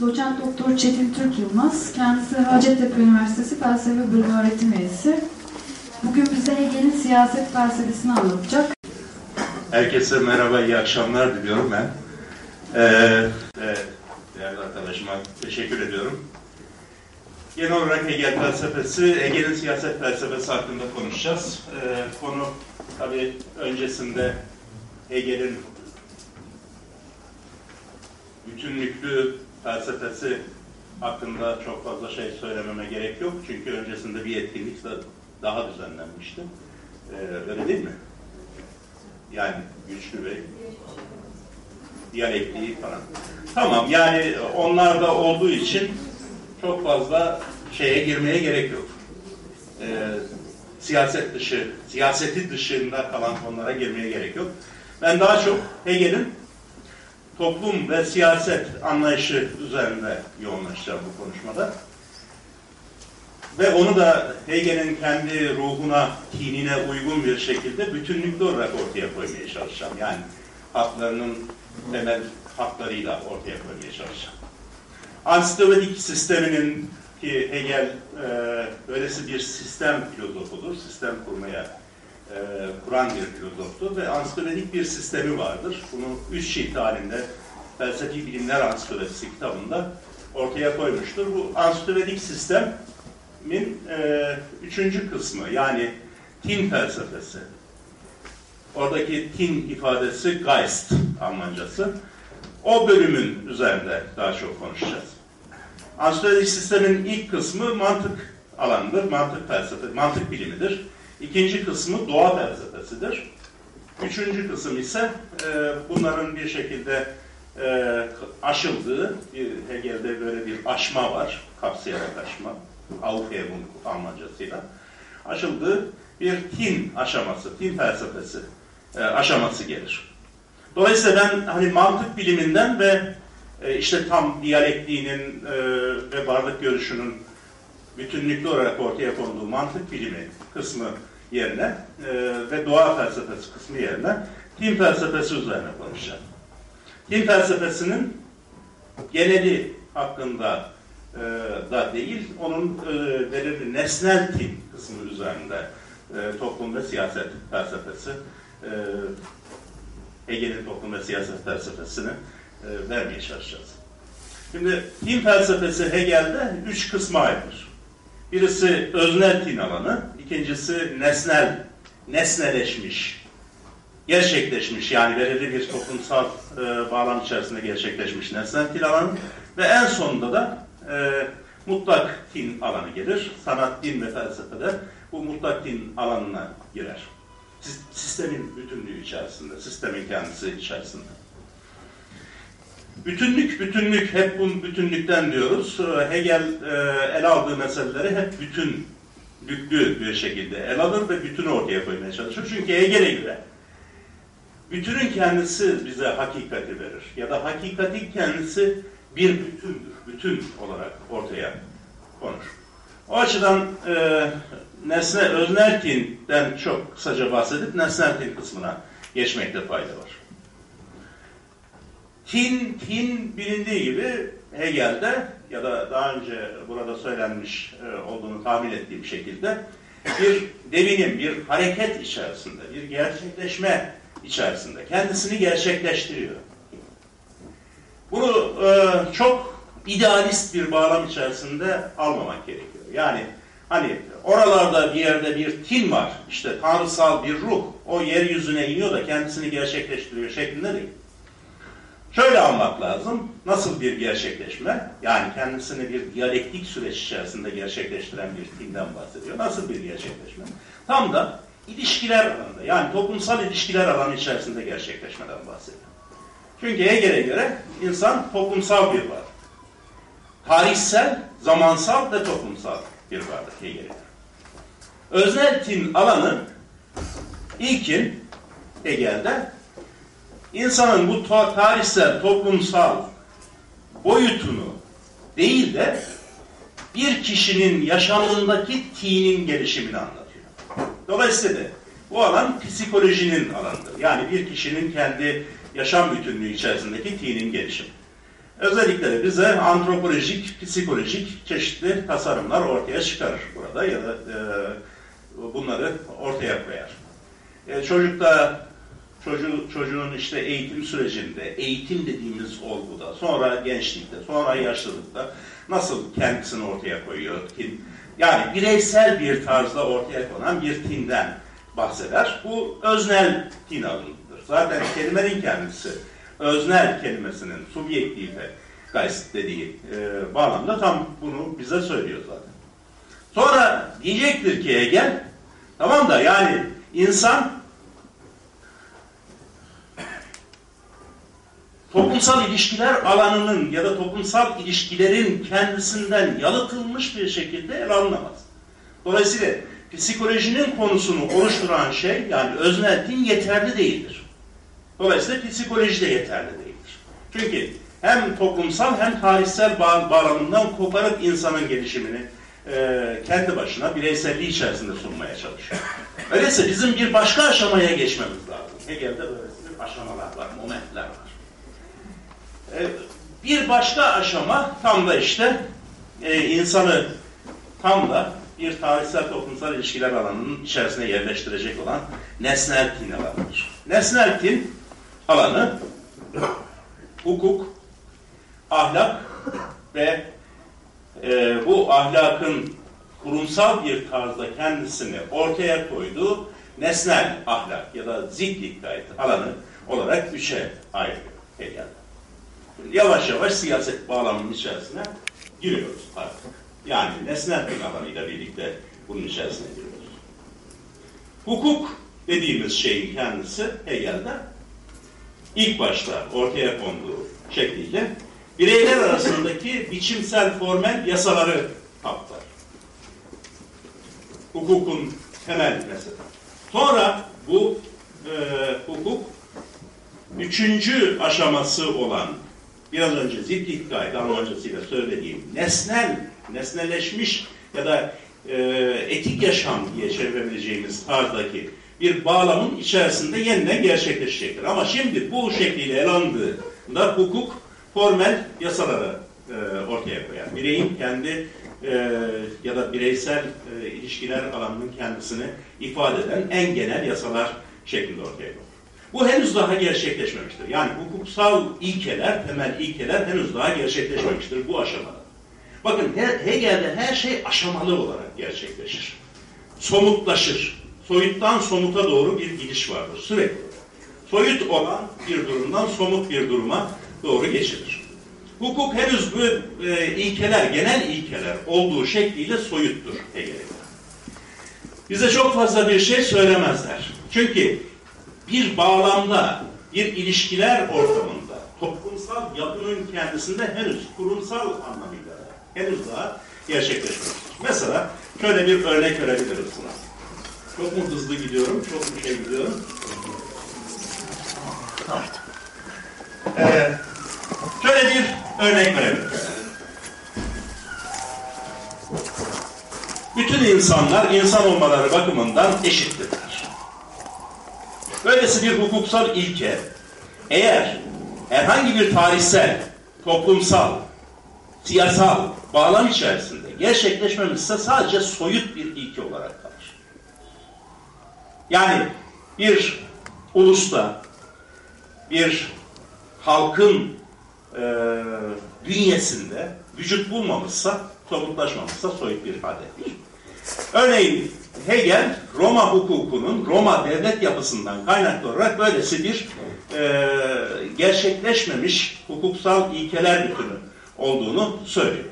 doçent doktor Çetin Türk Yılmaz. Kendisi Hacettepe Üniversitesi Felsefe Bölümü öğretim üyesi. Bugün bize Hegel'in siyaset felsefesini anlatacak. Herkese merhaba, iyi akşamlar diliyorum ben. Ee, evet, değerli arkadaşıma teşekkür ediyorum. Genel olarak Hegel felsefesi, Hegel'in siyaset felsefesi hakkında konuşacağız. Ee, konu tabii öncesinde Hegel'in bütünlüklü felsefesi hakkında çok fazla şey söylememe gerek yok. Çünkü öncesinde bir etkinlik daha düzenlenmişti. Ee, öyle değil mi? Yani güçlü ve diyalektiği falan. Tamam yani onlar da olduğu için çok fazla şeye girmeye gerek yok. Ee, siyaset dışı, siyaseti dışında kalan konulara girmeye gerek yok. Ben daha çok Hegel'in toplum ve siyaset anlayışı üzerinde yoğunlaşacağım bu konuşmada. Ve onu da Hegel'in kendi ruhuna, kinine uygun bir şekilde bütünlüklü olarak ortaya koymaya çalışacağım. Yani haklarının temel haklarıyla ortaya koymaya çalışacağım. Ansistovedik sisteminin ki Hegel e, böylesi bir sistem filozofudur, sistem kurmaya e, kuran bir filozoftur ve ansistovedik bir sistemi vardır. Bunu üç şiit halinde Felsefi Bilimler Ansistovedisi kitabında ortaya koymuştur. Bu ansistovedik sistem min e, üçüncü kısmı yani tin felsefesi. Oradaki tin ifadesi Geist Almancası. O bölümün üzerinde daha çok konuşacağız. Ansistodetik sistemin ilk kısmı mantık alanıdır, mantık felsefe, mantık bilimidir. İkinci kısmı doğa felsefesidir. Üçüncü kısım ise e, bunların bir şekilde e, aşıldığı, bir Hegel'de böyle bir aşma var, kapsayarak aşma. Aufhebung Almancasıyla aşıldığı bir tin aşaması, tin felsefesi e, aşaması gelir. Dolayısıyla ben hani mantık biliminden ve e, işte tam diyalektiğinin e, ve varlık görüşünün bütünlüklü olarak ortaya konduğu mantık bilimi kısmı yerine e, ve doğa felsefesi kısmı yerine tin felsefesi üzerine konuşacağım. Tin felsefesinin geneli hakkında e, da değil, onun e, belirli nesnel tim kısmı üzerinde e, toplum ve siyaset felsefesi, e, Hegel'in toplum ve siyaset felsefesini e, vermeye çalışacağız. Şimdi tim felsefesi Hegel'de üç kısma ayrılır. Birisi öznel tin alanı, ikincisi nesnel, nesneleşmiş, gerçekleşmiş yani belirli bir toplumsal e, bağlam içerisinde gerçekleşmiş nesnel tin alanı ve en sonunda da e, mutlak din alanı gelir. Sanat, din ve felsefede bu mutlak din alanına girer. Sistemin bütünlüğü içerisinde, sistemin kendisi içerisinde. Bütünlük, bütünlük, hep bu bütünlükten diyoruz. Ee, Hegel e, ele aldığı meseleleri hep bütünlüklü bir şekilde ele alır ve bütünü ortaya koymaya çalışır. Çünkü Hegel'e göre bütünün kendisi bize hakikati verir. Ya da hakikatin kendisi bir bütündür bütün olarak ortaya konur. O açıdan e, nesne öznerkinden çok kısaca bahsedip nesnerkin kısmına geçmekte fayda var. Tin, tin bilindiği gibi Hegel'de ya da daha önce burada söylenmiş e, olduğunu tahmin ettiğim şekilde bir devinim, bir hareket içerisinde, bir gerçekleşme içerisinde kendisini gerçekleştiriyor. Bunu e, çok idealist bir bağlam içerisinde almamak gerekiyor. Yani hani oralarda bir yerde bir tin var, işte tanrısal bir ruh, o yeryüzüne iniyor da kendisini gerçekleştiriyor şeklinde değil. Şöyle almak lazım, nasıl bir gerçekleşme, yani kendisini bir diyalektik süreç içerisinde gerçekleştiren bir tinden bahsediyor. Nasıl bir gerçekleşme? Tam da ilişkiler alanında, yani toplumsal ilişkiler alanı içerisinde gerçekleşmeden bahsediyor. Çünkü Hegel'e göre insan toplumsal bir var tarihsel, zamansal ve toplumsal bir varlık Hegel'e. Öznel tin alanı ilkin Hegel'de insanın bu tarihsel, toplumsal boyutunu değil de bir kişinin yaşamındaki tinin gelişimini anlatıyor. Dolayısıyla bu alan psikolojinin alanıdır. Yani bir kişinin kendi yaşam bütünlüğü içerisindeki tinin gelişimi. Özellikle de bize antropolojik, psikolojik çeşitli tasarımlar ortaya çıkarır burada ya da e, bunları ortaya koyar. E, çocukta çocuğu, çocuğun işte eğitim sürecinde, eğitim dediğimiz olguda, sonra gençlikte, sonra yaşlılıkta nasıl kendisini ortaya koyuyor kim? Yani bireysel bir tarzda ortaya konan bir tinden bahseder. Bu öznel tin alınıdır. Zaten kelimenin kendisi öznel kelimesinin subjektife geist dediği e, bağlamda tam bunu bize söylüyor zaten. Sonra diyecektir ki Hegel, tamam da yani insan toplumsal ilişkiler alanının ya da toplumsal ilişkilerin kendisinden yalıtılmış bir şekilde ele alınamaz. Dolayısıyla psikolojinin konusunu oluşturan şey yani öznel din yeterli değildir. Dolayısıyla psikoloji de yeterli değildir. Çünkü hem toplumsal hem tarihsel bağ bağlamından koparıp insanın gelişimini e, kendi başına bireyselliği içerisinde sunmaya çalışıyor. Öyleyse bizim bir başka aşamaya geçmemiz lazım. Hegel'de böylesi aşamalar var, momentler var. E, bir başka aşama tam da işte e, insanı tam da bir tarihsel toplumsal ilişkiler alanının içerisine yerleştirecek olan nesnel tin alanıdır. Nesnel tin alanı hukuk, ahlak ve e, bu ahlakın kurumsal bir tarzda kendisini ortaya koyduğu nesnel ahlak ya da ziddikkayet alanı olarak üçe Hegel. Yavaş yavaş siyaset bağlamının içerisine giriyoruz artık. Yani nesnel bir alanıyla birlikte bunun içerisine giriyoruz. Hukuk dediğimiz şeyin kendisi Hegel'de ilk başta ortaya konduğu şekliyle bireyler arasındaki biçimsel formel yasaları kaptar. Hukukun temel mesela. Sonra bu e, hukuk üçüncü aşaması olan biraz önce ziddik gayet Almancasıyla söylediğim nesnel, nesneleşmiş ya da e, etik yaşam diye çevirebileceğimiz tarzdaki bir bağlamın içerisinde yeniden gerçekleşecektir. Ama şimdi bu şekliyle ele alındığında hukuk formel yasaları e, ortaya koyar. Bireyin kendi e, ya da bireysel e, ilişkiler alanının kendisini ifade eden en genel yasalar şeklinde ortaya koyar. Bu henüz daha gerçekleşmemiştir. Yani hukuksal ilkeler, temel ilkeler henüz daha gerçekleşmemiştir bu aşamada. Bakın Hegel'de her şey aşamalı olarak gerçekleşir. Somutlaşır. Soyuttan somuta doğru bir gidiş vardır sürekli. Soyut olan bir durumdan somut bir duruma doğru geçilir. Hukuk henüz bu e, ilkeler, genel ilkeler olduğu şekliyle soyuttur Hegel'e. Bize çok fazla bir şey söylemezler. Çünkü bir bağlamda, bir ilişkiler ortamında, toplumsal yapının kendisinde henüz kurumsal anlamıyla henüz daha gerçekleşmemiştir. Mesela şöyle bir örnek verebiliriz buna. Çok mu hızlı gidiyorum, çok mu şey gidiyorum? Ee, şöyle bir örnek verebiliriz. Bütün insanlar insan olmaları bakımından eşittirler. Böylesi bir hukuksal ilke eğer herhangi bir tarihsel, toplumsal, siyasal bağlam içerisinde gerçekleşmemişse sadece soyut bir ilke olarak kalır. Yani bir ulusta, bir halkın e, bünyesinde vücut bulmamışsa, somutlaşmamışsa soyut bir ifadedir. Örneğin Hegel Roma hukukunun Roma devlet yapısından kaynaklı olarak böylesi bir e, gerçekleşmemiş hukuksal ilkeler bütünü olduğunu söylüyor.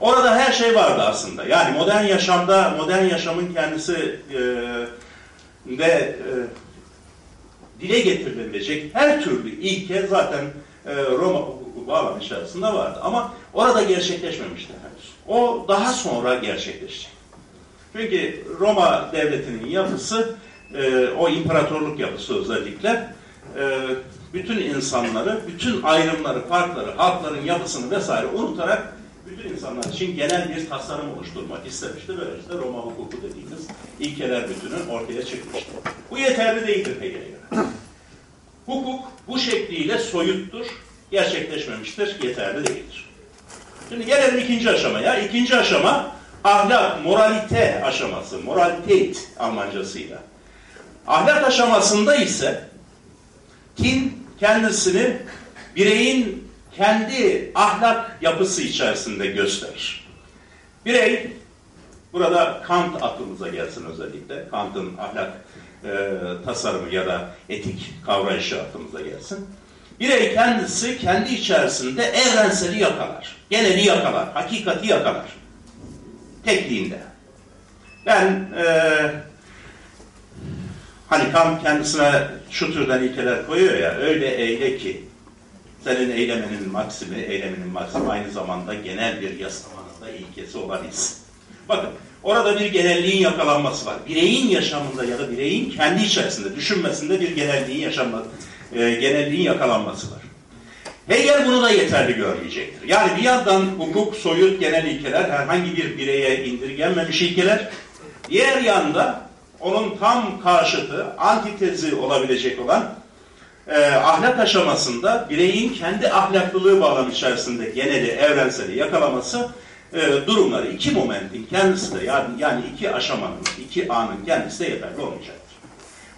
Orada her şey vardı aslında. Yani modern yaşamda, modern yaşamın kendisi e, de e, dile getirilebilecek her türlü ilke zaten e, Roma hukuku bağlam içerisinde vardı. Ama orada gerçekleşmemişti henüz. O daha sonra gerçekleşecek. Çünkü Roma devletinin yapısı, e, o imparatorluk yapısı özellikle, e, bütün insanları, bütün ayrımları, farkları, halkların yapısını vesaire unutarak bütün insanlar için genel bir tasarım oluşturmak istemişti. Böyle işte Roma hukuku dediğimiz ilkeler bütünü ortaya çıkmıştı. Bu yeterli değildir Hegel'e göre. Hukuk bu şekliyle soyuttur gerçekleşmemiştir, yeterli değildir. Şimdi gelelim ikinci aşamaya. İkinci aşama ahlak, moralite aşaması. Moralität Almancasıyla. Ahlak aşamasında ise tin kendisini bireyin kendi ahlak yapısı içerisinde gösterir. Birey, burada Kant aklımıza gelsin özellikle. Kant'ın ahlak e, tasarımı ya da etik kavrayışı aklımıza gelsin. Birey kendisi kendi içerisinde evrenseli yakalar. Geneli yakalar. Hakikati yakalar. Tekliğinde. Ben e, hani Kant kendisine şu türden ilkeler koyuyor ya öyle eyle ki senin eylemenin maksimi, eyleminin maksimi aynı zamanda genel bir yasamanın da ilkesi olan his. Bakın orada bir genelliğin yakalanması var. Bireyin yaşamında ya da bireyin kendi içerisinde düşünmesinde bir genelliğin yaşanması, e, genelliğin yakalanması var. Hegel bunu da yeterli görmeyecektir. Yani bir yandan hukuk, soyut, genel ilkeler herhangi bir bireye indirgenmemiş ilkeler. Diğer yanda onun tam karşıtı, antitezi olabilecek olan e, ahlak aşamasında bireyin kendi ahlaklılığı bağlam içerisinde geneli, evrenseli yakalaması e, durumları iki momentin kendisi de yani, yani iki aşamanın, iki anın kendisi de yeterli olmayacaktır.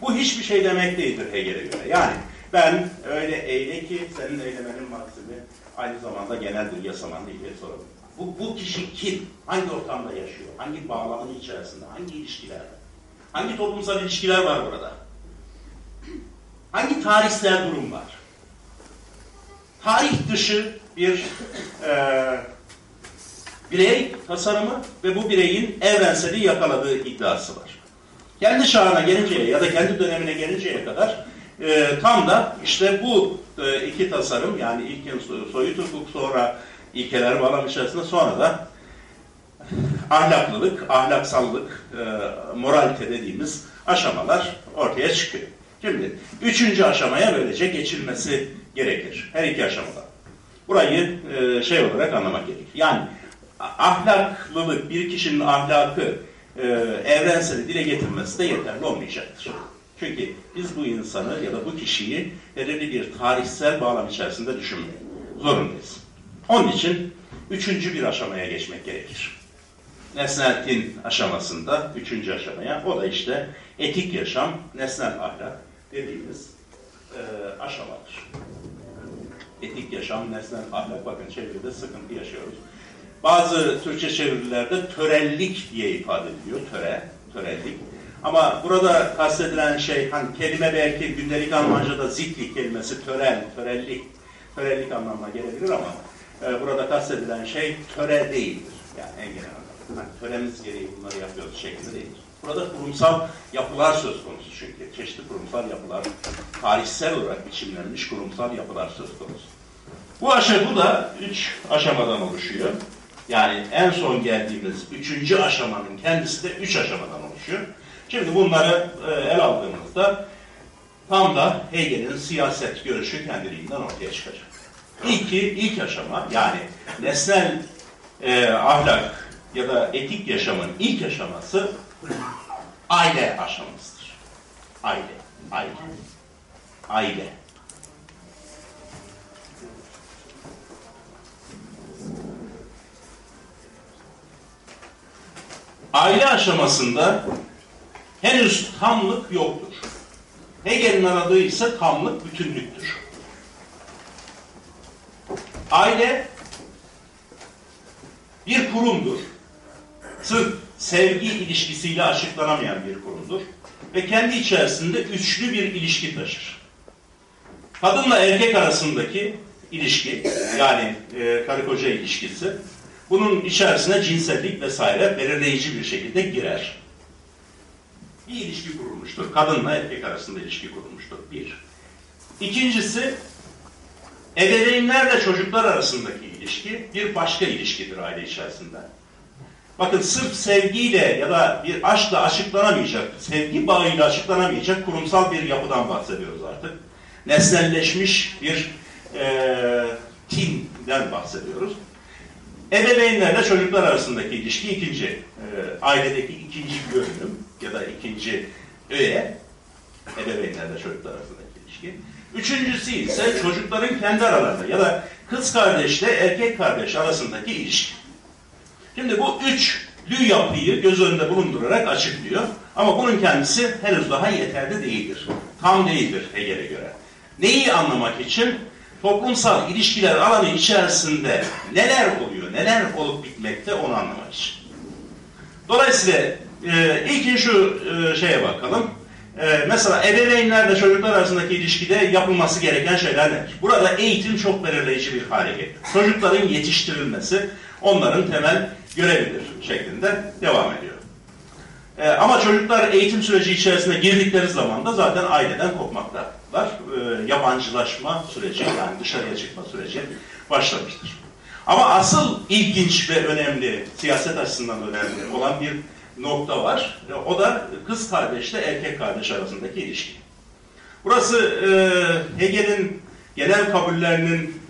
Bu hiçbir şey demek değildir Hegel'e göre. Yani ben öyle eyle ki senin eylemenin maksimi aynı zamanda geneldir yasamanla ilgili sorabilirim. Bu, bu kişi kim? Hangi ortamda yaşıyor? Hangi bağlamın içerisinde? Hangi ilişkilerde? Hangi toplumsal ilişkiler var burada? Hangi tarihsel durum var? Tarih dışı bir e, birey tasarımı ve bu bireyin evrenseli yakaladığı iddiası var. Kendi çağına gelinceye ya da kendi dönemine gelinceye kadar e, tam da işte bu e, iki tasarım yani ilk soyut hukuk sonra ilkeler bağlam içerisinde sonra da ahlaklılık, ahlaksallık, e, moralite dediğimiz aşamalar ortaya çıkıyor. Şimdi üçüncü aşamaya böylece geçilmesi gerekir. Her iki aşamada. Burayı e, şey olarak anlamak gerekir. Yani ahlaklılık, bir kişinin ahlakı e, evrenseli dile getirmesi de yeterli olmayacaktır. Çünkü biz bu insanı ya da bu kişiyi belirli bir tarihsel bağlam içerisinde düşünmek zorundayız. Onun için üçüncü bir aşamaya geçmek gerekir. Nesnel tin aşamasında üçüncü aşamaya, o da işte etik yaşam, nesnel ahlak dediğimiz e, aşamadır. Etik yaşam, nesnel ahlak, bakın çeviride sıkıntı yaşıyoruz. Bazı Türkçe çevirilerde törellik diye ifade ediliyor, töre, törellik. Ama burada kastedilen şey, hani kelime belki gündelik Almanca'da zikli kelimesi törel, törellik, törellik anlamına gelebilir ama e, burada kastedilen şey töre değildir. Yani en genel anlamda. Hani töremiz gereği bunları yapıyoruz şeklinde değildir. Burada kurumsal yapılar söz konusu çünkü. Çeşitli kurumsal yapılar, tarihsel olarak biçimlenmiş kurumsal yapılar söz konusu. Bu aşama bu da üç aşamadan oluşuyor. Yani en son geldiğimiz üçüncü aşamanın kendisi de üç aşamadan oluşuyor. Şimdi bunları e, el aldığımızda tam da Hegel'in siyaset görüşü kendiliğinden ortaya çıkacak. İlki, ilk aşama yani nesnel e, ahlak ya da etik yaşamın ilk aşaması aile aşamasıdır. Aile, aile, aile. Aile aşamasında henüz tamlık yoktur. Hegel'in aradığı ise tamlık bütünlüktür. Aile bir kurumdur. Sırf sevgi ilişkisiyle açıklanamayan bir kurumdur. Ve kendi içerisinde üçlü bir ilişki taşır. Kadınla erkek arasındaki ilişki, yani e, karı koca ilişkisi, bunun içerisine cinsellik vesaire belirleyici bir şekilde girer. Bir ilişki kurulmuştur. Kadınla erkek arasında ilişki kurulmuştur. Bir. İkincisi, ebeveynlerle çocuklar arasındaki ilişki bir başka ilişkidir aile içerisinde. Bakın sırf sevgiyle ya da bir aşkla açıklanamayacak, sevgi bağıyla açıklanamayacak kurumsal bir yapıdan bahsediyoruz artık. Nesnelleşmiş bir e, tinden bahsediyoruz. Ebeveynlerle çocuklar arasındaki ilişki ikinci, e, ailedeki ikinci görünüm ya da ikinci öğe, ebeveynlerle çocuklar arasındaki ilişki. Üçüncüsü ise çocukların kendi aralarında ya da kız kardeşle erkek kardeş arasındaki ilişki. Şimdi bu üçlü yapıyı göz önünde bulundurarak açıklıyor. Ama bunun kendisi henüz daha yeterli değildir. Tam değildir Hegel'e göre. Neyi anlamak için? Toplumsal ilişkiler alanı içerisinde neler oluyor, neler olup bitmekte onu anlamak için. Dolayısıyla e, ilkin şu e, şeye bakalım. E, mesela ebeveynlerle çocuklar arasındaki ilişkide yapılması gereken şeyler nedir? Burada eğitim çok belirleyici bir hale geliyor. Çocukların yetiştirilmesi onların temel görevidir şeklinde devam ediyor. E, ama çocuklar eğitim süreci içerisine girdikleri zaman da zaten aileden kopmaktalar. E, yabancılaşma süreci yani dışarıya çıkma süreci başlamıştır. Ama asıl ilginç ve önemli, siyaset açısından önemli olan bir nokta var. E, O da kız kardeşle erkek kardeş arasındaki ilişki. Burası e, Hegel'in genel kabullerinin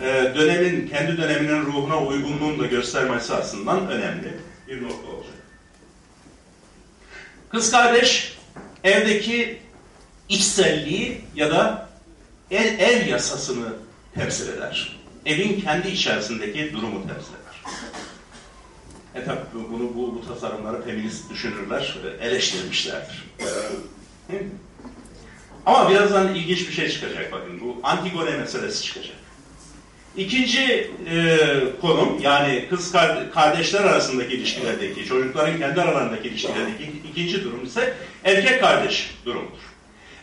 e, dönemin, kendi döneminin ruhuna uygunluğunu da göstermesi açısından önemli bir nokta olacak. Kız kardeş evdeki içselliği ya da ev, ev yasasını temsil eder. Evin kendi içerisindeki durumu temsil eder. E tabi bunu bu, bu tasarımları feminist düşünürler, e, eleştirmişlerdir. Ama birazdan ilginç bir şey çıkacak bakın. Bu Antigone meselesi çıkacak. İkinci e, konum yani kız kar- kardeşler arasındaki ilişkilerdeki, çocukların kendi aralarındaki ilişkilerdeki ikinci durum ise erkek kardeş durumudur.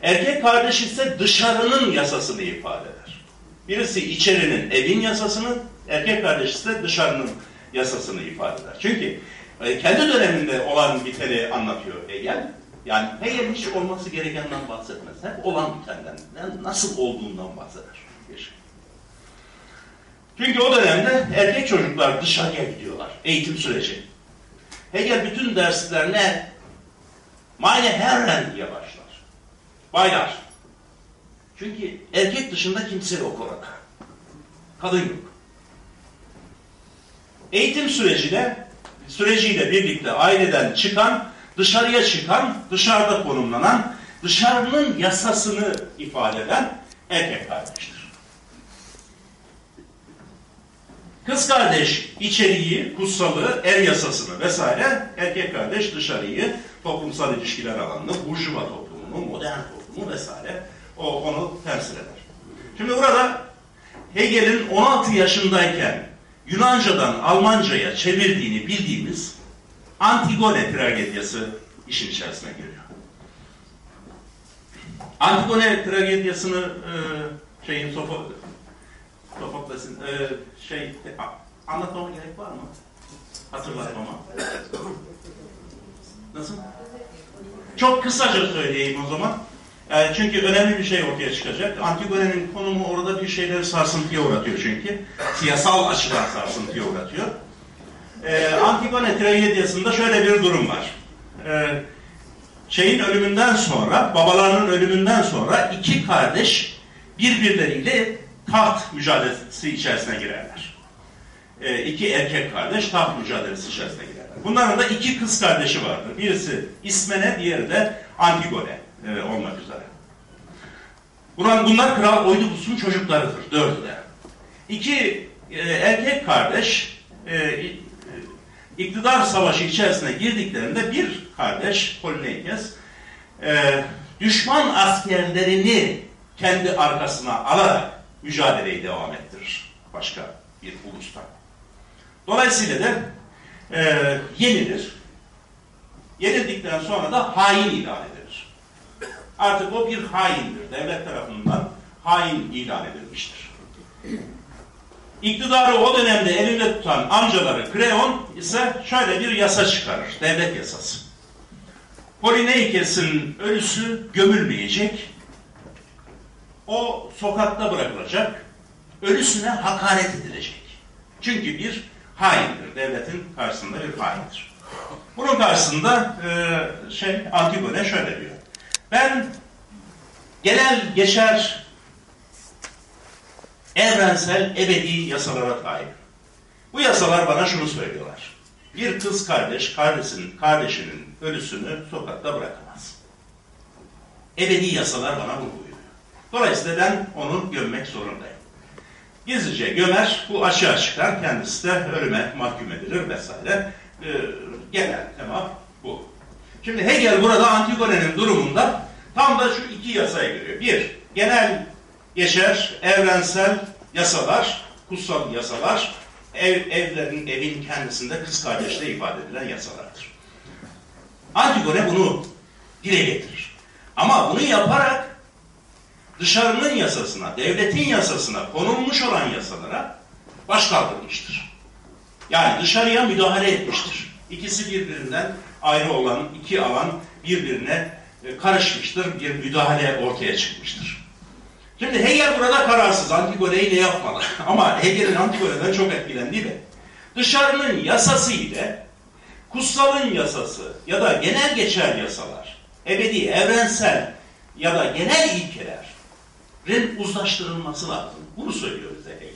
Erkek kardeş ise dışarının yasasını ifade eder. Birisi içerinin, evin yasasını, erkek kardeş ise dışarının yasasını ifade eder. Çünkü e, kendi döneminde olan biteni anlatıyor Hegel. Yani Hegel hiç olması gerekenden bahsetmez. Hep olan bitenden, nasıl olduğundan bahseder. Çünkü o dönemde erkek çocuklar dışarıya gidiyorlar. Eğitim süreci. Hegel bütün derslerine Meine Herren diye başlar. Baylar. Çünkü erkek dışında kimse yok orada. Kadın yok. Eğitim sürecine süreciyle birlikte aileden çıkan, dışarıya çıkan, dışarıda konumlanan, dışarının yasasını ifade eden erkek kardeştir. Kız kardeş içeriği, kutsalı, er yasasını vesaire, erkek kardeş dışarıyı, toplumsal ilişkiler alanını, burjuva toplumunu, modern toplumu vesaire o onu temsil eder. Şimdi burada Hegel'in 16 yaşındayken Yunanca'dan Almanca'ya çevirdiğini bildiğimiz Antigone tragediyası işin içerisine giriyor. Antigone tragediyasını e, şeyin Sofo, Sofokles'in e, şey a- anlatmama gerek var mı? Hatırlatmama. Nasıl? Çok kısaca söyleyeyim o zaman. E, çünkü önemli bir şey ortaya çıkacak. Antigone'nin konumu orada bir şeyleri sarsıntıya uğratıyor çünkü. Siyasal açıdan sarsıntıya uğratıyor. E, Antigone tragediyasında şöyle bir durum var. E, şeyin ölümünden sonra, babalarının ölümünden sonra iki kardeş birbirleriyle taht mücadelesi içerisine girerler. E, iki erkek kardeş taht mücadelesi içerisine girerler. Bunların da iki kız kardeşi vardır. Birisi İsmene, diğeri de Antigone e, olmak üzere. Bunlar, bunlar Kral Oidipus'un çocuklarıdır, dördü. İki e, erkek kardeş e, iktidar savaşı içerisine girdiklerinde bir kardeş Polineikes e, düşman askerlerini kendi arkasına alarak mücadeleyi devam ettirir başka bir ulustan. Dolayısıyla da e, yenilir. Yenildikten sonra da hain ilan edilir. Artık o bir haindir. Devlet tarafından hain ilan edilmiştir. İktidarı o dönemde elinde tutan amcaları Kreon ise şöyle bir yasa çıkarır. Devlet yasası. Polineikes'in ölüsü gömülmeyecek. O sokakta bırakılacak. Ölüsüne hakaret edilecek. Çünkü bir haindir. Devletin karşısında bir haindir. Bunun karşısında e, şey Antigone şöyle diyor. Ben genel geçer evrensel ebedi yasalara tabi. Bu yasalar bana şunu söylüyorlar. Bir kız kardeş kardeşinin, kardeşinin ölüsünü sokakta bırakamaz. Ebedi yasalar bana bunu buyuruyor. Dolayısıyla ben onu gömmek zorundayım. Gizlice gömer, bu açığa çıkar, kendisi de ölüme mahkum edilir vesaire. Ee, genel tema bu. Şimdi Hegel burada Antigone'nin durumunda tam da şu iki yasaya giriyor. Bir, genel geçer, evrensel yasalar, kutsal yasalar, ev, evlerin, evin kendisinde kız kardeşle ifade edilen yasalardır. Antigone bunu dile getirir. Ama bunu yaparak dışarının yasasına, devletin yasasına konulmuş olan yasalara baş kaldırmıştır. Yani dışarıya müdahale etmiştir. İkisi birbirinden ayrı olan iki alan birbirine e, karışmıştır. Bir müdahale ortaya çıkmıştır. Şimdi Hegel burada kararsız. Antigone'yi ne yapmalı? Ama Hegel'in Antigone'den çok etkilendiği de dışarının yasası ile kutsalın yasası ya da genel geçer yasalar, ebedi, evrensel ya da genel ilkelerin uzlaştırılması lazım. Bunu söylüyor bize Hegel.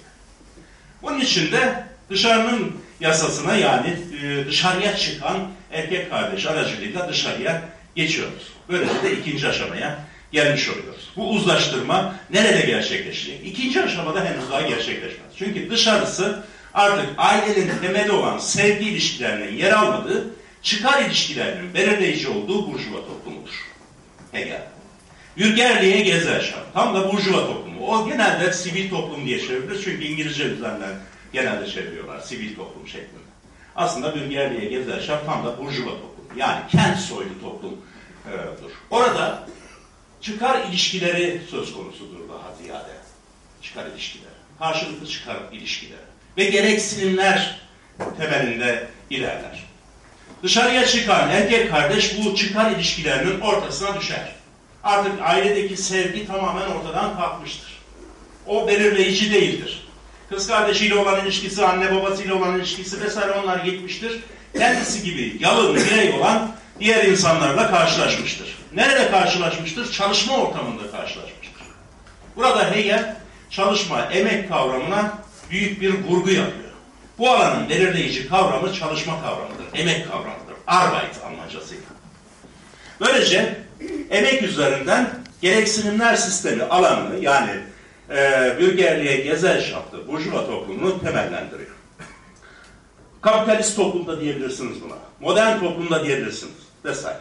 Bunun için de dışarının yasasına yani e, dışarıya çıkan erkek kardeş aracılığıyla dışarıya geçiyoruz. Böylece de ikinci aşamaya gelmiş oluyoruz. Bu uzlaştırma nerede gerçekleşecek? İkinci aşamada henüz daha gerçekleşmez. Çünkü dışarısı artık ailenin temeli olan sevgi ilişkilerinin yer almadığı, çıkar ilişkilerinin belirleyici olduğu burjuva toplumudur. Hegel. Bürgerliğe gezi yaşam. Tam da burjuva toplumu. O genelde sivil toplum diye çevrilir. Çünkü İngilizce üzerinden genelde çeviriyorlar. Sivil toplum şeklinde. Aslında bürgerliğe gezi yaşam tam da burjuva toplumu. Yani kent soylu toplumdur. Orada çıkar ilişkileri söz konusudur daha ziyade. Çıkar ilişkileri. Karşılıklı çıkar ilişkileri. Ve gereksinimler temelinde ilerler. Dışarıya çıkan erkek kardeş bu çıkar ilişkilerinin ortasına düşer. Artık ailedeki sevgi tamamen ortadan kalkmıştır. O belirleyici değildir. Kız kardeşiyle olan ilişkisi, anne babasıyla olan ilişkisi vesaire onlar gitmiştir. Kendisi gibi yalın birey olan diğer insanlarla karşılaşmıştır. Nerede karşılaşmıştır? Çalışma ortamında karşılaşmıştır. Burada Hegel çalışma, emek kavramına büyük bir vurgu yapıyor. Bu alanın belirleyici kavramı çalışma kavramıdır, emek kavramıdır. Arbeit anlamacasıyla. Böylece emek üzerinden gereksinimler sistemi alanını yani e, bürgerliğe gesellschaftı, burjuva toplumunu temellendiriyor. Kapitalist toplumda diyebilirsiniz buna. Modern toplumda diyebilirsiniz. Vesaire.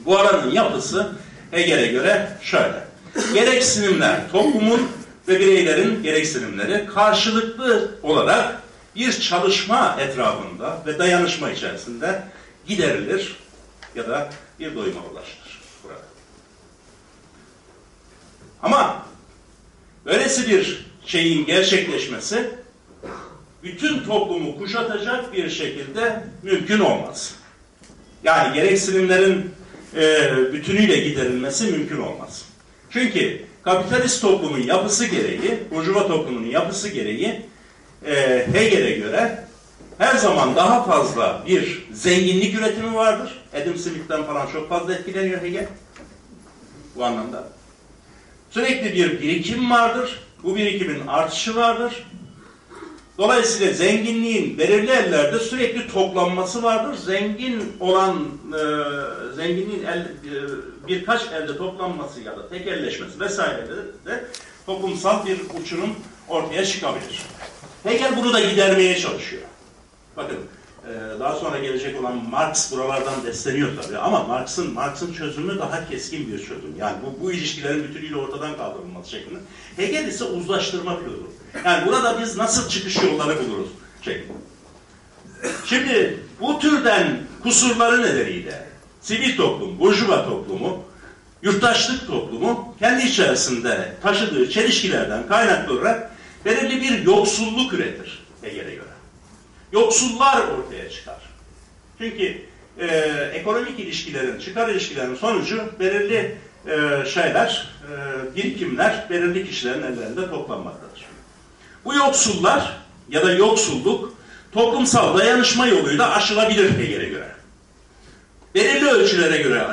Bu alanın yapısı Hegel'e göre şöyle. Gereksinimler, toplumun ve bireylerin gereksinimleri karşılıklı olarak bir çalışma etrafında ve dayanışma içerisinde giderilir ya da bir doyuma ulaşılır burada. Ama böylesi bir şeyin gerçekleşmesi bütün toplumu kuşatacak bir şekilde mümkün olmaz. Yani gereksinimlerin e, bütünüyle giderilmesi mümkün olmaz. Çünkü kapitalist toplumun yapısı gereği, burjuva toplumunun yapısı gereği e, Hegel'e göre her zaman daha fazla bir zenginlik üretimi vardır. Adam Smith'ten falan çok fazla etkileniyor Hegel. Bu anlamda. Sürekli bir birikim vardır. Bu birikimin artışı vardır. Dolayısıyla zenginliğin belirli ellerde sürekli toplanması vardır. Zengin olan e, zenginliğin el, e, birkaç elde toplanması ya da tekelleşmesi vesaire de, de toplumsal bir uçurum ortaya çıkabilir. Hegel bunu da gidermeye çalışıyor. Bakın daha sonra gelecek olan Marx buralardan besleniyor tabii ama Marx'ın Marx'ın çözümü daha keskin bir çözüm. Yani bu, bu ilişkilerin bütünüyle ortadan kaldırılması şeklinde. Hegel ise uzlaştırma piyodu. Yani burada biz nasıl çıkış yolları buluruz şeklinde. Şimdi bu türden kusurları nedeniyle sivil toplum, burjuva toplumu, yurttaşlık toplumu kendi içerisinde taşıdığı çelişkilerden kaynaklı olarak belirli bir yoksulluk üretir Hegel'e göre. Yoksullar ortaya çıkar. Çünkü e, ekonomik ilişkilerin, çıkar ilişkilerin sonucu belirli e, şeyler, e, birikimler belirli kişilerin ellerinde toplanmaktadır. Bu yoksullar ya da yoksulluk toplumsal dayanışma yoluyla aşılabilir Hegel'e göre. Belirli ölçülere göre,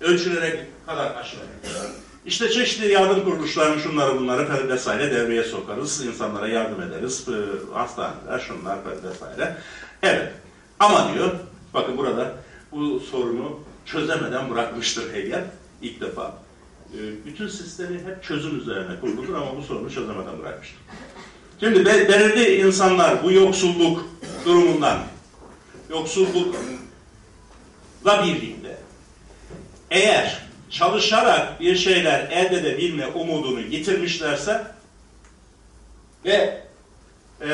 ölçülere kadar aşılabilir. İşte çeşitli yardım kuruluşlarının şunları bunları vesaire devreye sokarız. insanlara yardım ederiz. Hastaneler şunlar vesaire. Evet. Ama diyor, bakın burada bu sorunu çözemeden bırakmıştır Hegel ilk defa. e, bütün sistemi hep çözüm üzerine kuruludur ama bu sorunu çözemeden bırakmıştır. Şimdi be- belirli insanlar bu yoksulluk durumundan, yoksullukla birlikte eğer çalışarak bir şeyler elde edebilme umudunu yitirmişlerse ve e,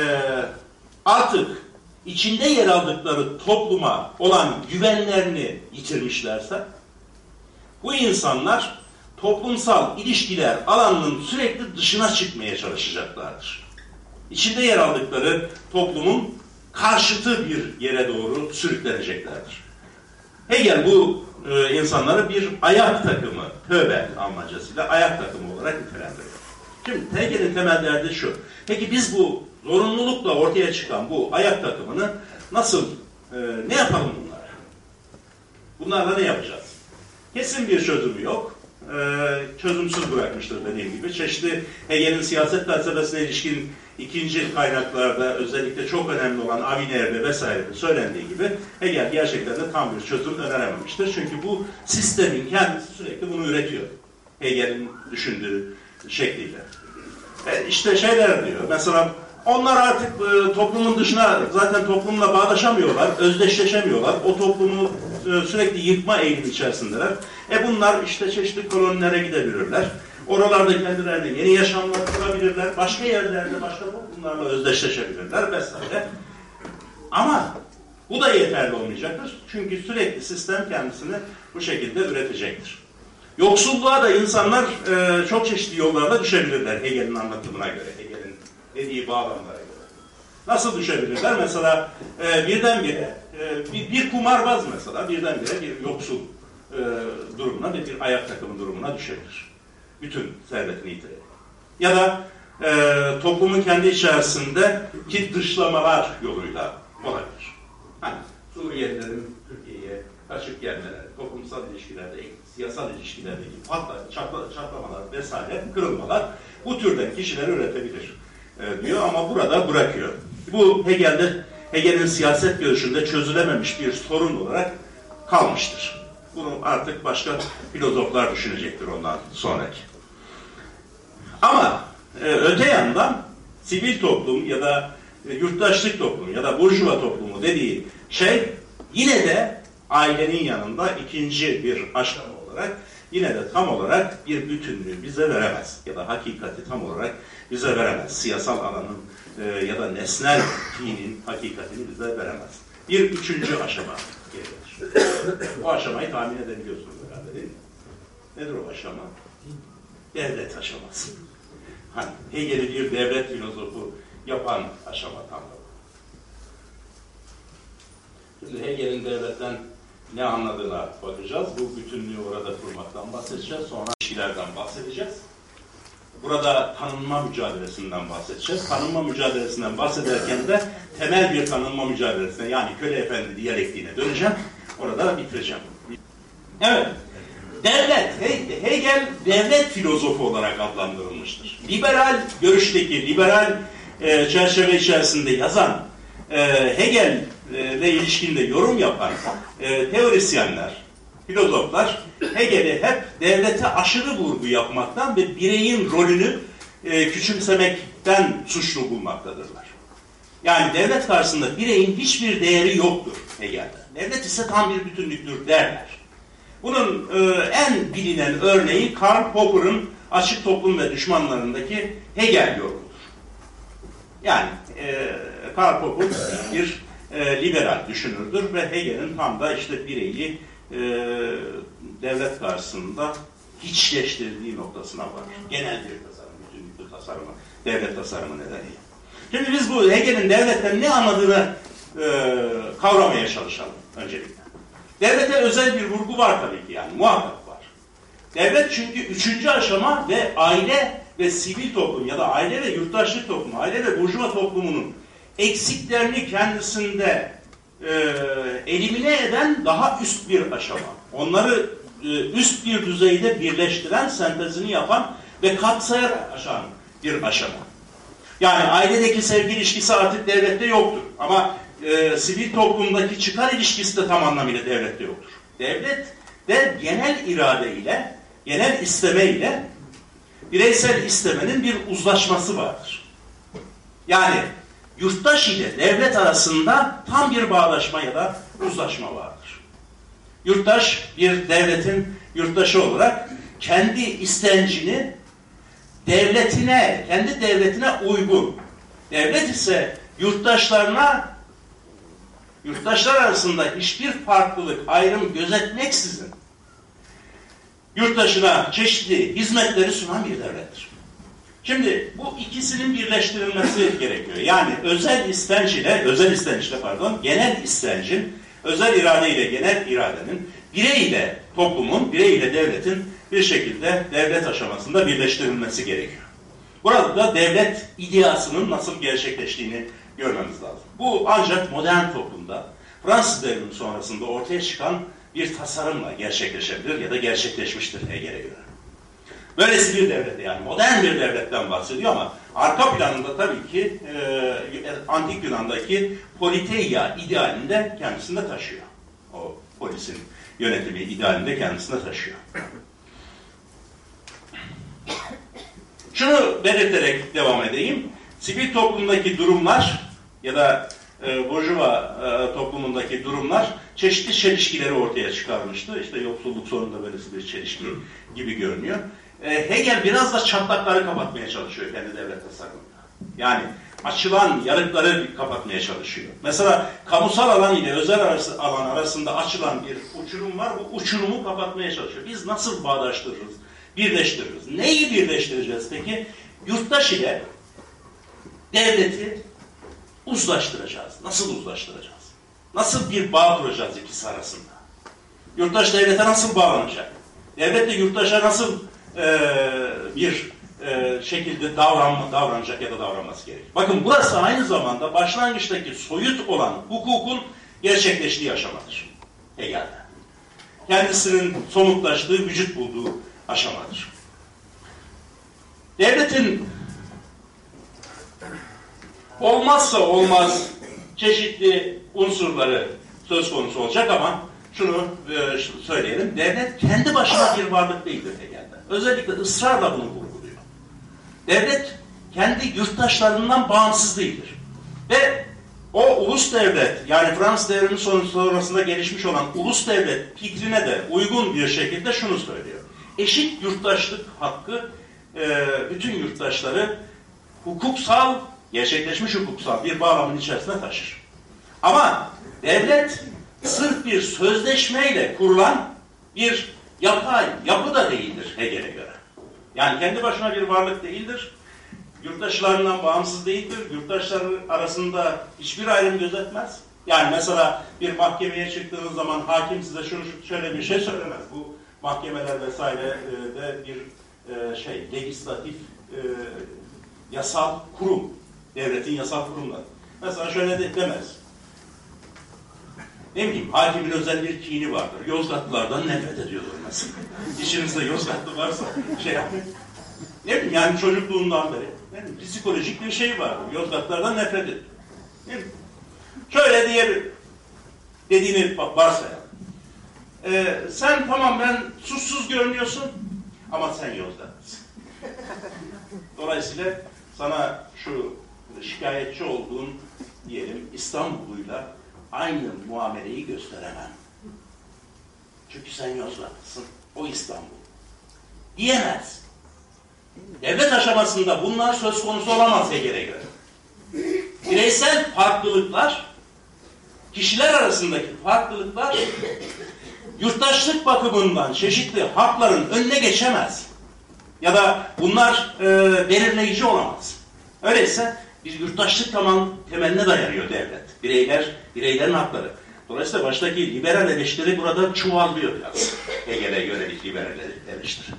artık içinde yer aldıkları topluma olan güvenlerini yitirmişlerse bu insanlar toplumsal ilişkiler alanının sürekli dışına çıkmaya çalışacaklardır. İçinde yer aldıkları toplumun karşıtı bir yere doğru sürükleneceklerdir. Hegel bu e, insanları bir ayak takımı, Pöbel amacasıyla ayak takımı olarak nitelendiriyor. Şimdi Hegel'in temel derdi şu. Peki biz bu zorunlulukla ortaya çıkan bu ayak takımını nasıl, e, ne yapalım bunlara? Bunlarla ne yapacağız? Kesin bir çözümü yok. E, çözümsüz bırakmıştır dediğim gibi. Çeşitli Hegel'in siyaset felsefesine ilişkin ikinci kaynaklarda özellikle çok önemli olan Aviner'de vesairede söylendiği gibi Hegel gerçekten de tam bir çözüm önerememiştir. Çünkü bu sistemin kendisi sürekli bunu üretiyor. Hegel'in düşündüğü şekliyle. E işte şeyler diyor. Mesela onlar artık e, toplumun dışına zaten toplumla bağdaşamıyorlar, özdeşleşemiyorlar. O toplumu e, sürekli yıkma eğilimi içerisindeler. E bunlar işte çeşitli kolonilere gidebilirler. Oralarda kendilerine yeni yaşamlar kurabilirler. Başka yerlerde başka toplumlarla özdeşleşebilirler vesaire. Ama bu da yeterli olmayacaktır. Çünkü sürekli sistem kendisini bu şekilde üretecektir. Yoksulluğa da insanlar e, çok çeşitli yollarla düşebilirler Hegel'in anlatımına göre, Hegel'in dediği bağlamlara göre. Nasıl düşebilirler? Mesela e, birdenbire e, bir, bir kumarbaz mesela birdenbire bir yoksul e, durumuna ve bir ayak takımı durumuna düşebilir. Bütün servetini yitirir. Ya da e, toplumun kendi içerisinde ki dışlamalar yoluyla olabilir. Hani Suriyelilerin Türkiye'ye kaçıp gelmeleri, toplumsal ilişkilerde, siyasal ilişkilerdeki patla, çatla, çatlamalar vesaire, kırılmalar bu türden kişiler üretebilir e, diyor ama burada bırakıyor. Bu Hegel'de Hegel'in siyaset görüşünde çözülememiş bir sorun olarak kalmıştır. Bunu artık başka filozoflar düşünecektir ondan sonraki. Ama e, öte yandan sivil toplum ya da e, yurttaşlık toplumu ya da burjuva toplumu dediği şey yine de ailenin yanında ikinci bir aşama olarak yine de tam olarak bir bütünlüğü bize veremez. Ya da hakikati tam olarak bize veremez. Siyasal alanın e, ya da nesnel dinin hakikatini bize veremez. Bir üçüncü aşama gelir. o aşamayı tahmin edebiliyorsunuz herhalde değil mi? Nedir o aşama? Devlet aşaması. Hani Hegel'i bir devlet filozofu yapan aşama tam da. Şimdi Hegel'in devletten ne anladığına bakacağız. Bu bütünlüğü orada kurmaktan bahsedeceğiz. Sonra ilişkilerden bahsedeceğiz. Burada tanınma mücadelesinden bahsedeceğiz. Tanınma mücadelesinden bahsederken de temel bir tanınma mücadelesine yani köle efendi diyalektiğine döneceğim. Orada bitireceğim. Evet. Devlet, Hegel devlet filozofu olarak adlandırılmıştır. Liberal görüşteki, liberal e, çerçeve içerisinde yazan, e, Hegel ile ilişkinde yorum yapan e, teorisyenler, filozoflar Hegel'i hep devlete aşırı vurgu yapmaktan ve bireyin rolünü e, küçümsemekten suçlu bulmaktadırlar. Yani devlet karşısında bireyin hiçbir değeri yoktur Hegel'de. Devlet ise tam bir bütünlüktür derler. Bunun e, en bilinen örneği Karl Popper'ın Açık Toplum ve Düşmanlarındaki Hegel yorumudur. Yani e, Karl Popper bir e, liberal düşünürdür ve Hegel'in tam da işte bireyi e, devlet karşısında hiçleştirdiği noktasına var. Genel bir tasarım, bütünlüklü tasarımı, devlet tasarımı nedeniyle. Şimdi biz bu Hegel'in devletten ne anladığını e, kavramaya çalışalım öncelikle. Devlete özel bir vurgu var tabii ki yani muhakkak var. Devlet çünkü üçüncü aşama ve aile ve sivil toplum ya da aile ve yurttaşlık toplumu, aile ve burjuva toplumunun eksiklerini kendisinde e, elimine eden daha üst bir aşama. Onları e, üst bir düzeyde birleştiren, sentezini yapan ve kapsayarak aşan bir aşama. Yani ailedeki sevgi ilişkisi artık devlette yoktur. Ama e, sivil toplumdaki çıkar ilişkisi de tam anlamıyla devlette yoktur. Devlet de genel irade ile genel isteme ile bireysel istemenin bir uzlaşması vardır. Yani yurttaş ile devlet arasında tam bir bağlaşma ya da uzlaşma vardır. Yurttaş bir devletin yurttaşı olarak kendi istencini devletine, kendi devletine uygun. Devlet ise yurttaşlarına yurttaşlar arasında hiçbir farklılık, ayrım gözetmeksizin yurttaşına çeşitli hizmetleri sunan bir devlettir. Şimdi bu ikisinin birleştirilmesi gerekiyor. Yani özel istenç ile, özel istenç pardon, genel istencin, özel irade ile genel iradenin, birey ile toplumun, birey ile devletin bir şekilde devlet aşamasında birleştirilmesi gerekiyor. Burada da devlet ideasının nasıl gerçekleştiğini görmemiz lazım. Bu ancak modern toplumda Fransız devrimi sonrasında ortaya çıkan bir tasarımla gerçekleşebilir ya da gerçekleşmiştir Hegel'e göre. Böylesi bir devlet yani modern bir devletten bahsediyor ama arka planında tabii ki e, antik Yunan'daki politeia idealinde kendisinde taşıyor. O polisin yönetimi idealinde kendisinde taşıyor. Şunu belirterek devam edeyim. Sivil toplumdaki durumlar ya da e, Burjuva e, toplumundaki durumlar çeşitli çelişkileri ortaya çıkarmıştı. İşte yoksulluk sorununda böylesi bir çelişki gibi görünüyor. E, Hegel biraz da çatlakları kapatmaya çalışıyor kendi devlet tasarımında. Yani açılan yarıkları kapatmaya çalışıyor. Mesela kamusal alan ile özel arası, alan arasında açılan bir uçurum var. Bu uçurumu kapatmaya çalışıyor. Biz nasıl bağdaştırırız, birleştiririz? Neyi birleştireceğiz peki? Yurttaş ile devleti uzlaştıracağız. Nasıl uzlaştıracağız? Nasıl bir bağ kuracağız ikisi arasında? Yurttaş devlete nasıl bağlanacak? Devlet de yurttaşa nasıl e, bir e, şekilde davranma, davranacak ya da davranması gerekir? Bakın burası aynı zamanda başlangıçtaki soyut olan hukukun gerçekleştiği aşamadır. Hegel'de. Kendisinin somutlaştığı, vücut bulduğu aşamadır. Devletin olmazsa olmaz çeşitli unsurları söz konusu olacak ama şunu e, söyleyelim. Devlet kendi başına bir varlık değildir Hegel'de. Özellikle ısrarla bunu vurguluyor. Devlet kendi yurttaşlarından bağımsız değildir. Ve o ulus devlet yani Fransız devrimi sonrasında gelişmiş olan ulus devlet fikrine de uygun bir şekilde şunu söylüyor. Eşit yurttaşlık hakkı e, bütün yurttaşları hukuksal gerçekleşmiş hukuksal bir bağlamın içerisine taşır. Ama devlet sırf bir sözleşmeyle kurulan bir yapay, yapı da değildir Hegel'e göre. Yani kendi başına bir varlık değildir. Yurttaşlarından bağımsız değildir. Yurttaşlar arasında hiçbir ayrım gözetmez. Yani mesela bir mahkemeye çıktığınız zaman hakim size şunu şöyle bir şey söylemez. Bu mahkemeler vesaire e, de bir e, şey legislatif e, yasal kurum Devletin yasal kurumları. Mesela şöyle de demez. Ne bileyim, hakimin özel bir kini vardır. Yozgatlılardan nefret ediyordur mesela. İçinizde Yozgatlı varsa şey yapmayın. Ne bileyim yani çocukluğundan beri ne bileyim, psikolojik bir şey vardır. Yozgatlılardan nefret ediyor. Ne bileyim. Şöyle diye dediğini varsayalım. Ee, sen tamam ben suçsuz görünüyorsun ama sen Yozgatlısın. Dolayısıyla sana şu şikayetçi olduğun diyelim İstanbul'uyla aynı muameleyi gösteremem. Çünkü sen Yozgatlısın, o İstanbul. Diyemez. Devlet aşamasında bunlar söz konusu olamaz Hegel'e göre. Bireysel farklılıklar, kişiler arasındaki farklılıklar yurttaşlık bakımından çeşitli hakların önüne geçemez. Ya da bunlar e, belirleyici olamaz. Öyleyse bir yurttaşlık tamam temeline dayanıyor devlet. Bireyler, bireylerin hakları. Dolayısıyla baştaki liberal eleştiri burada çuvallıyor biraz. Hegel'e yönelik liberal eleştiri.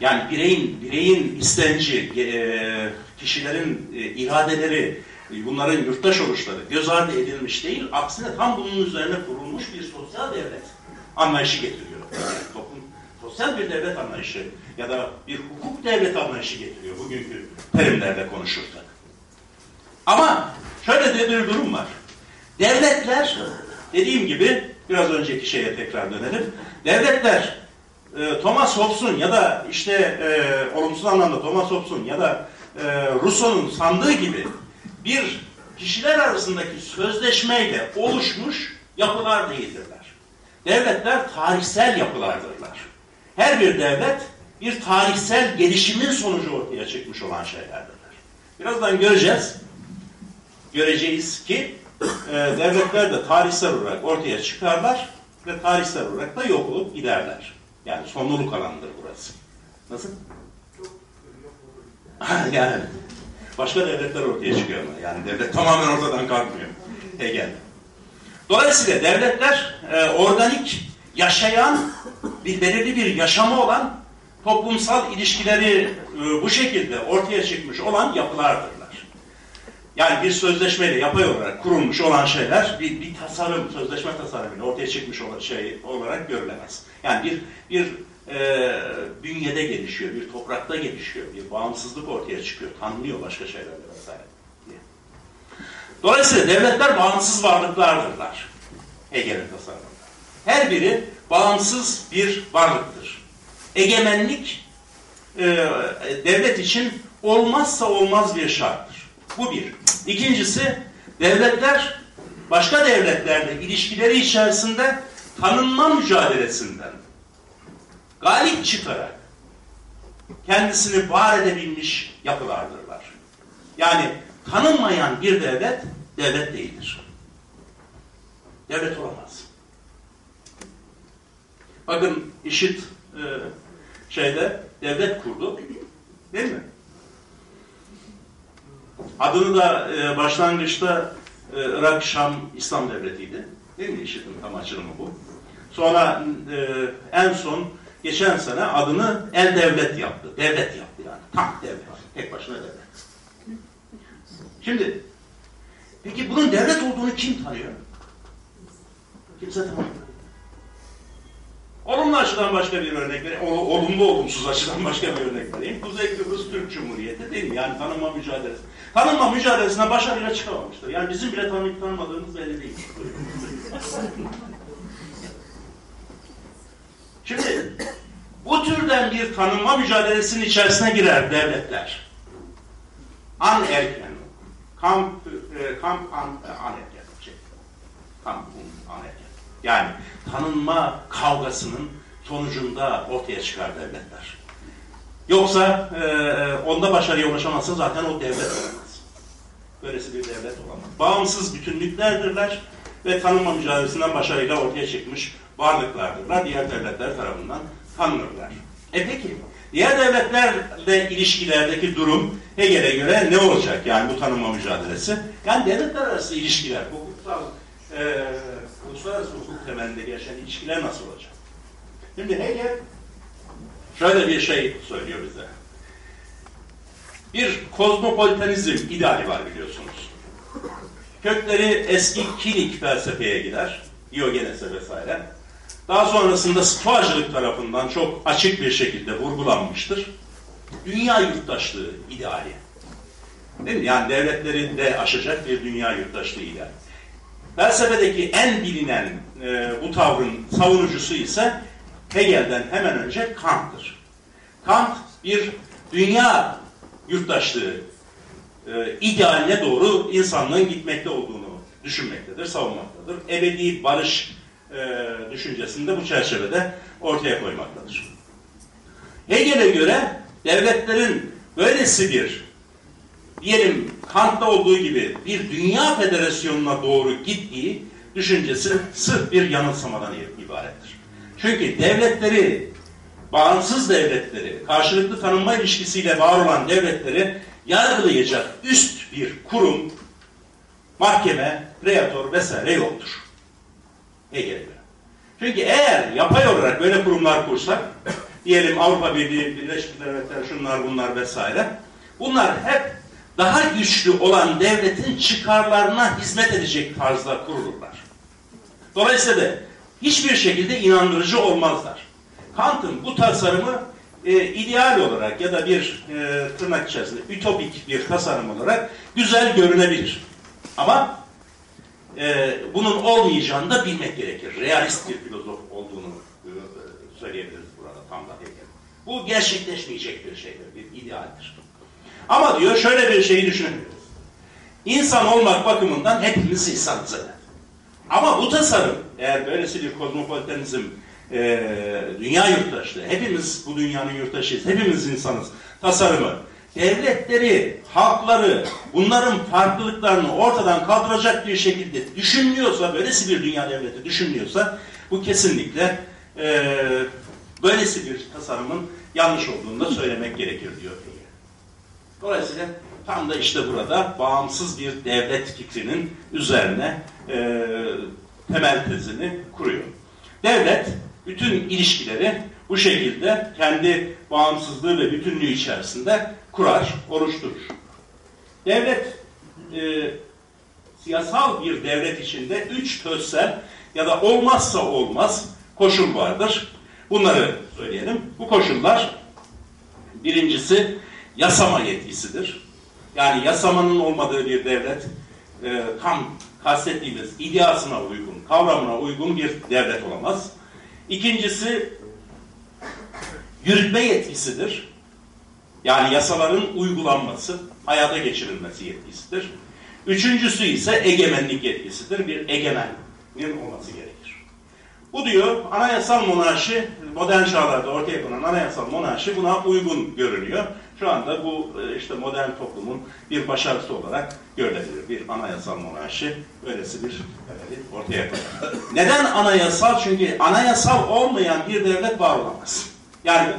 Yani bireyin, bireyin istenci, e, kişilerin e, iradeleri, bunların yurttaş oluşları göz ardı edilmiş değil, aksine tam bunun üzerine kurulmuş bir sosyal devlet anlayışı getiriyor. Toplum sosyal bir devlet anlayışı ya da bir hukuk devlet anlayışı getiriyor bugünkü terimlerle konuşursak. Ama şöyle de bir durum var. Devletler dediğim gibi biraz önceki şeye tekrar dönelim. Devletler e, Thomas Hobbes'un ya da işte e, olumsuz anlamda Thomas Hobbes'un ya da e, Rousseau'nun sandığı gibi bir kişiler arasındaki sözleşmeyle oluşmuş yapılar değildirler. Devletler tarihsel yapılardırlar. Her bir devlet bir tarihsel gelişimin sonucu ortaya çıkmış olan şeylerdirler. Birazdan göreceğiz. Göreceğiz ki e, devletler de tarihsel olarak ortaya çıkarlar ve tarihsel olarak da yok olup giderler. Yani sonluluk alanıdır burası. Nasıl? yani başka devletler ortaya çıkıyor ama yani devlet tamamen ortadan kalkmıyor. Hegel. Dolayısıyla devletler e, organik, yaşayan, bir belirli bir yaşamı olan toplumsal ilişkileri e, bu şekilde ortaya çıkmış olan yapılardırlar. Yani bir sözleşmeyle yapay olarak kurulmuş olan şeyler bir, bir tasarım, sözleşme tasarımıyla ortaya çıkmış olan şey olarak görülemez. Yani bir bir e, bünyede gelişiyor, bir toprakta gelişiyor, bir bağımsızlık ortaya çıkıyor, tanınıyor başka şeylerle vesaire. diye. Dolayısıyla devletler bağımsız varlıklardırlar. Hegel'in tasarımında. Her biri bağımsız bir varlıktır. Egemenlik e, devlet için olmazsa olmaz bir şarttır. Bu bir. İkincisi, devletler başka devletlerle ilişkileri içerisinde tanınma mücadelesinden galip çıkarak kendisini var edebilmiş yapılardırlar. Yani tanınmayan bir devlet, devlet değildir. Devlet olamaz. Bakın işit e, şeyde devlet kurdu. Değil mi? Adını da e, başlangıçta e, Irak Şam İslam Devleti'ydi. Değil mi? İşitin tam açılımı bu. Sonra e, en son geçen sene adını El Devlet yaptı. Devlet yaptı yani. Tam devlet. Tek başına devlet. Şimdi peki bunun devlet olduğunu kim tanıyor? Kimse tanımıyor. Olumlu açıdan başka bir örnek vereyim. Ol- Olumlu olumsuz açıdan başka bir örnek vereyim. Kuzey Kıbrıs Türk Cumhuriyeti değil mi? Yani tanınma mücadelesi. Tanınma mücadelesine başarıyla çıkamamıştır. Yani bizim bile tanıyıp tanımadığımız belli değil. Şimdi bu türden bir tanınma mücadelesinin içerisine girer devletler. Anerken, kamp, e, kamp an, anerken, şey, kamp anerken. Yani tanınma kavgasının sonucunda ortaya çıkar devletler. Yoksa e, onda başarıya ulaşamazsa zaten o devlet olamaz. Böylesi bir devlet olamaz. Bağımsız bütünlüklerdirler ve tanınma mücadelesinden başarıyla ortaya çıkmış varlıklardırlar. Diğer devletler tarafından tanınırlar. E peki, diğer devletlerle ilişkilerdeki durum Hegel'e göre ne olacak yani bu tanınma mücadelesi? Yani devletler arası ilişkiler, hukuksal, e, uluslararası hukuk temelinde gelişen ilişkiler nasıl olacak? Şimdi Hegel şöyle bir şey söylüyor bize. Bir kozmopolitanizm ideali var biliyorsunuz. Kökleri eski Kilik felsefeye gider. Diyogenes'e vesaire. Daha sonrasında Stoacılık tarafından çok açık bir şekilde vurgulanmıştır. Dünya yurttaşlığı ideali. Değil mi? Yani devletleri de aşacak bir dünya yurttaşlığı ideali. Felsefedeki en bilinen e, bu tavrın savunucusu ise Hegel'den hemen önce Kant'tır. Kant bir dünya yurttaşlığı e, idealine doğru insanlığın gitmekte olduğunu düşünmektedir, savunmaktadır. Ebedi barış e, düşüncesini de bu çerçevede ortaya koymaktadır. Hegel'e göre devletlerin böylesi bir diyelim Kant'ta olduğu gibi bir dünya federasyonuna doğru gittiği düşüncesi sırf bir yanılsamadan ibarettir. Çünkü devletleri, bağımsız devletleri, karşılıklı tanınma ilişkisiyle var olan devletleri yargılayacak üst bir kurum, mahkeme, kreatör vesaire yoktur. Hegel'e. Çünkü eğer yapay olarak böyle kurumlar kursak, diyelim Avrupa Birliği, Birleşmiş Devletler, şunlar bunlar vesaire, bunlar hep daha güçlü olan devletin çıkarlarına hizmet edecek tarzda kurulurlar. Dolayısıyla da hiçbir şekilde inandırıcı olmazlar. Kant'ın bu tasarımı e, ideal olarak ya da bir e, tırnak içerisinde ütopik bir tasarım olarak güzel görünebilir. Ama e, bunun olmayacağını da bilmek gerekir. Realist bir filozof olduğunu e, söyleyebiliriz burada tam da. Bu gerçekleşmeyecek bir şeydir, bir idealdir. Ama diyor şöyle bir şeyi düşünebiliriz. İnsan olmak bakımından hepimiz insanız evet. Ama bu tasarım, eğer böylesi bir kozmopolitanizm, e, dünya yurttaşlığı, hepimiz bu dünyanın yurttaşıyız, hepimiz insanız tasarımı, devletleri, halkları, bunların farklılıklarını ortadan kaldıracak bir şekilde düşünmüyorsa, böylesi bir dünya devleti düşünmüyorsa, bu kesinlikle e, böylesi bir tasarımın yanlış olduğunu da söylemek gerekir diyor. Dolayısıyla tam da işte burada bağımsız bir devlet fikrinin üzerine e, temel tezini kuruyor. Devlet bütün ilişkileri bu şekilde kendi bağımsızlığı ve bütünlüğü içerisinde kurar, oluşturur. Devlet e, siyasal bir devlet içinde üç tözsel ya da olmazsa olmaz koşul vardır. Bunları söyleyelim. Bu koşullar birincisi yasama yetkisidir. Yani yasamanın olmadığı bir devlet e, tam kastettiğimiz ideasına uygun, kavramına uygun bir devlet olamaz. İkincisi yürütme yetkisidir. Yani yasaların uygulanması, hayata geçirilmesi yetkisidir. Üçüncüsü ise egemenlik yetkisidir. Bir egemenin olması gerekir. Bu diyor anayasal monarşi, modern çağlarda ortaya konan anayasal monarşi buna uygun görünüyor. Şu anda bu e, işte modern toplumun bir başarısı olarak görülebilir. Bir anayasal monarşi böylesi bir ortaya koyuyor. Neden anayasal? Çünkü anayasal olmayan bir devlet var olamaz. Yani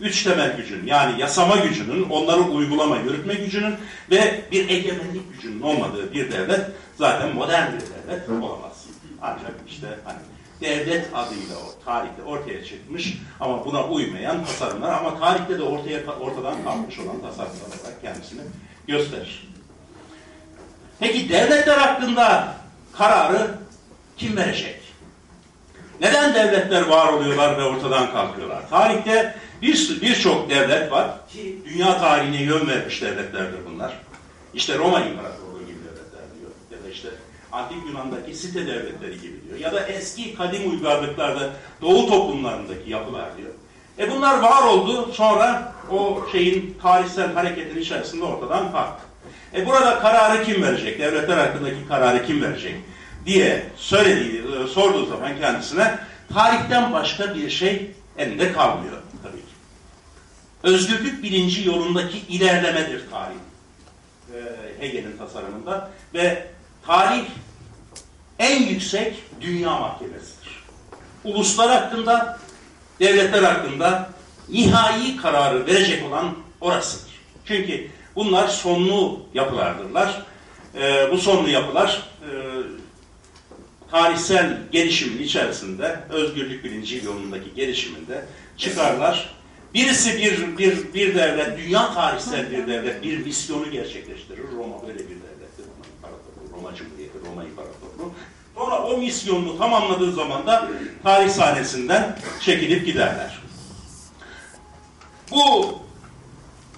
üç temel gücün yani yasama gücünün, onları uygulama, yürütme gücünün ve bir egemenlik gücünün olmadığı bir devlet zaten modern bir devlet olamaz. Ancak işte hani devlet adıyla o tarihte ortaya çıkmış ama buna uymayan tasarımlar ama tarihte de ortaya ortadan kalkmış olan tasarımlar olarak kendisini gösterir. Peki devletler hakkında kararı kim verecek? Neden devletler var oluyorlar ve ortadan kalkıyorlar? Tarihte bir birçok devlet var ki dünya tarihine yön vermiş devletlerdir bunlar. İşte Roma İmparatorluğu gibi devletler diyor. Ya da işte Antik Yunan'daki site devletleri gibi diyor. Ya da eski kadim uygarlıklarda Doğu toplumlarındaki yapılar diyor. E bunlar var oldu sonra o şeyin tarihsel hareketin içerisinde ortadan kalktı. E burada kararı kim verecek? Devletler hakkındaki kararı kim verecek? diye söylediği, e, sorduğu zaman kendisine tarihten başka bir şey elinde kalmıyor tabii ki. Özgürlük bilinci yolundaki ilerlemedir tarih. E, Hegel'in tasarımında ve tarih en yüksek dünya mahkemesidir. Uluslar hakkında, devletler hakkında nihai kararı verecek olan orasıdır. Çünkü bunlar sonlu yapılardırlar. E, bu sonlu yapılar e, tarihsel gelişimin içerisinde, özgürlük bilinci yolundaki gelişiminde çıkarlar. Birisi bir, bir, bir devlet, dünya tarihsel bir devlet, bir misyonu gerçekleştirir. Roma böyle bir devlettir. Roma İmparatorluğu, Roma Cumhuriyeti, Roma İmparatorluğu. Sonra o misyonunu tamamladığı zaman da tarih sahnesinden çekilip giderler. Bu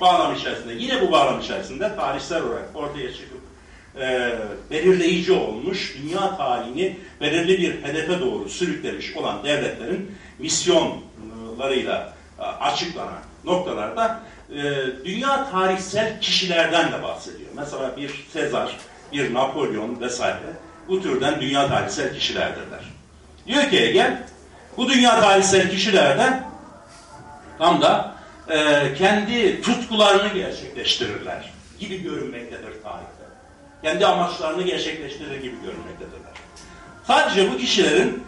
bağlam içerisinde, yine bu bağlam içerisinde tarihsel olarak ortaya çıkıp e, belirleyici olmuş, dünya tarihini belirli bir hedefe doğru sürüklemiş olan devletlerin misyonlarıyla e, açıklanan noktalarda e, dünya tarihsel kişilerden de bahsediyor. Mesela bir Sezar, bir Napolyon vesaire bu türden dünya tarihsel kişilerdirler. Diyor ki Hegel, bu dünya tarihsel kişilerden tam da e, kendi tutkularını gerçekleştirirler gibi görünmektedir tarihte. Kendi amaçlarını gerçekleştirir gibi görünmektedirler. Sadece bu kişilerin,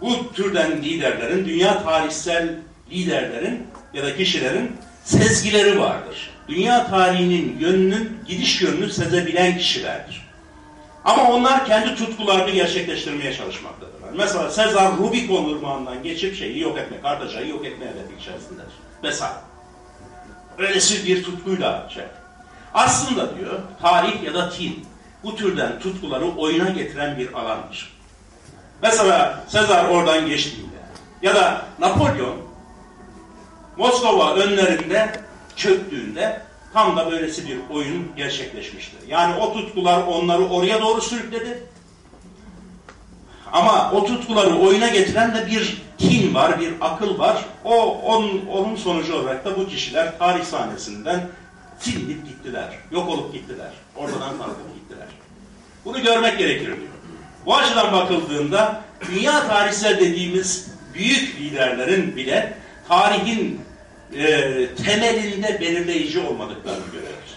bu türden liderlerin, dünya tarihsel liderlerin ya da kişilerin sezgileri vardır. Dünya tarihinin yönünün, gidiş yönünü sezebilen kişilerdir. Ama onlar kendi tutkularını gerçekleştirmeye çalışmaktadırlar. Mesela Sezar Rubikon ırmağından geçip şeyi yok etme, Kartaca'yı yok etme hedefi içerisindedir. Vesaire. Öylesi bir tutkuyla şey. Aslında diyor, tarih ya da tin bu türden tutkuları oyuna getiren bir alandır. Mesela Sezar oradan geçtiğinde ya da Napolyon Moskova önlerinde çöktüğünde tam da böylesi bir oyun gerçekleşmiştir. Yani o tutkular onları oraya doğru sürükledi. Ama o tutkuları oyuna getiren de bir kin var, bir akıl var. O onun, onun sonucu olarak da bu kişiler tarih sahnesinden silinip gittiler, yok olup gittiler, oradan kalkıp gittiler. Bunu görmek gerekir diyor. Bu açıdan bakıldığında dünya tarihsel dediğimiz büyük liderlerin bile tarihin e, temelinde belirleyici olmadıklarını görüyoruz.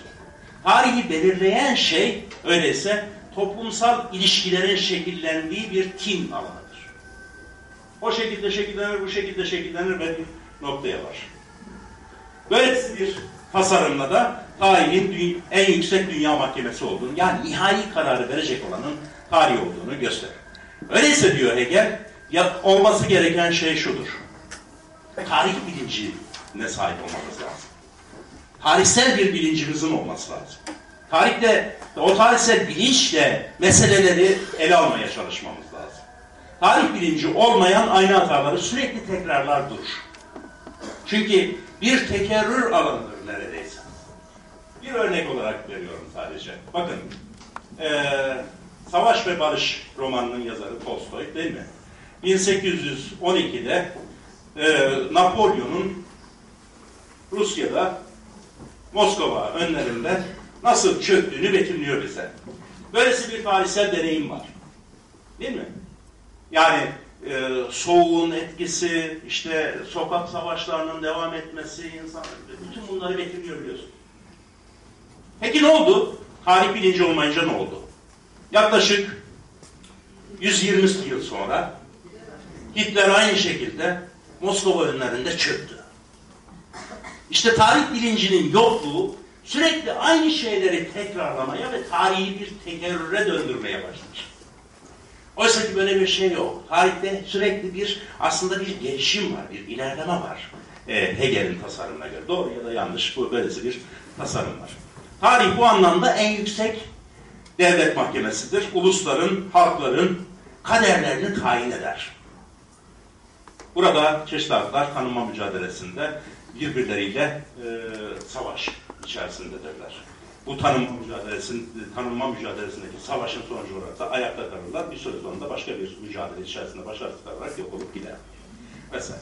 Tarihi belirleyen şey öyleyse toplumsal ilişkilerin şekillendiği bir tin alanıdır. O şekilde şekillenir, bu şekilde şekillenir ve bir noktaya var. Böylesi bir tasarımla da tarihin en yüksek dünya mahkemesi olduğunu, yani nihai kararı verecek olanın tarih olduğunu gösterir. Öyleyse diyor Hegel, ya, olması gereken şey şudur. Tarih bilincine sahip olmamız lazım. Tarihsel bir bilincimizin olması lazım. Tarihte, o tarihsel bilinçle meseleleri ele almaya çalışmamız lazım. Tarih bilinci olmayan aynı hataları sürekli tekrarlar durur. Çünkü bir tekerrür alanıdır neredeyse. Bir örnek olarak veriyorum sadece. Bakın, ee, Savaş ve Barış romanının yazarı Tolstoy değil mi? 1812'de e, Napolyon'un Rusya'da Moskova önlerinde nasıl çöktüğünü betimliyor bize. Böylesi bir tarihsel deneyim var. Değil mi? Yani e, soğuğun etkisi, işte sokak savaşlarının devam etmesi, insan, bütün bunları betimliyor biliyorsun. Peki ne oldu? Tarih bilinci olmayınca ne oldu? Yaklaşık 120 yıl sonra Hitler aynı şekilde Moskova önlerinde çöktü. İşte tarih bilincinin yokluğu sürekli aynı şeyleri tekrarlamaya ve tarihi bir tekerrüre döndürmeye başlamış. Oysa ki böyle bir şey yok. Tarihte sürekli bir aslında bir gelişim var, bir ilerleme var. E, Hegel'in tasarımına göre. Doğru ya da yanlış bu böylesi bir tasarım var. Tarih bu anlamda en yüksek devlet mahkemesidir. Ulusların, halkların kaderlerini tayin eder. Burada çeşitli halklar tanınma mücadelesinde birbirleriyle e, savaş içerisindedirler. Bu tanınma mücadelesinin, tanınma mücadelesindeki savaşın sonucu olarak da ayakta kalırlar. Bir süre sonra da başka bir mücadele içerisinde başarısız kalarak yok olup gider. Mesela.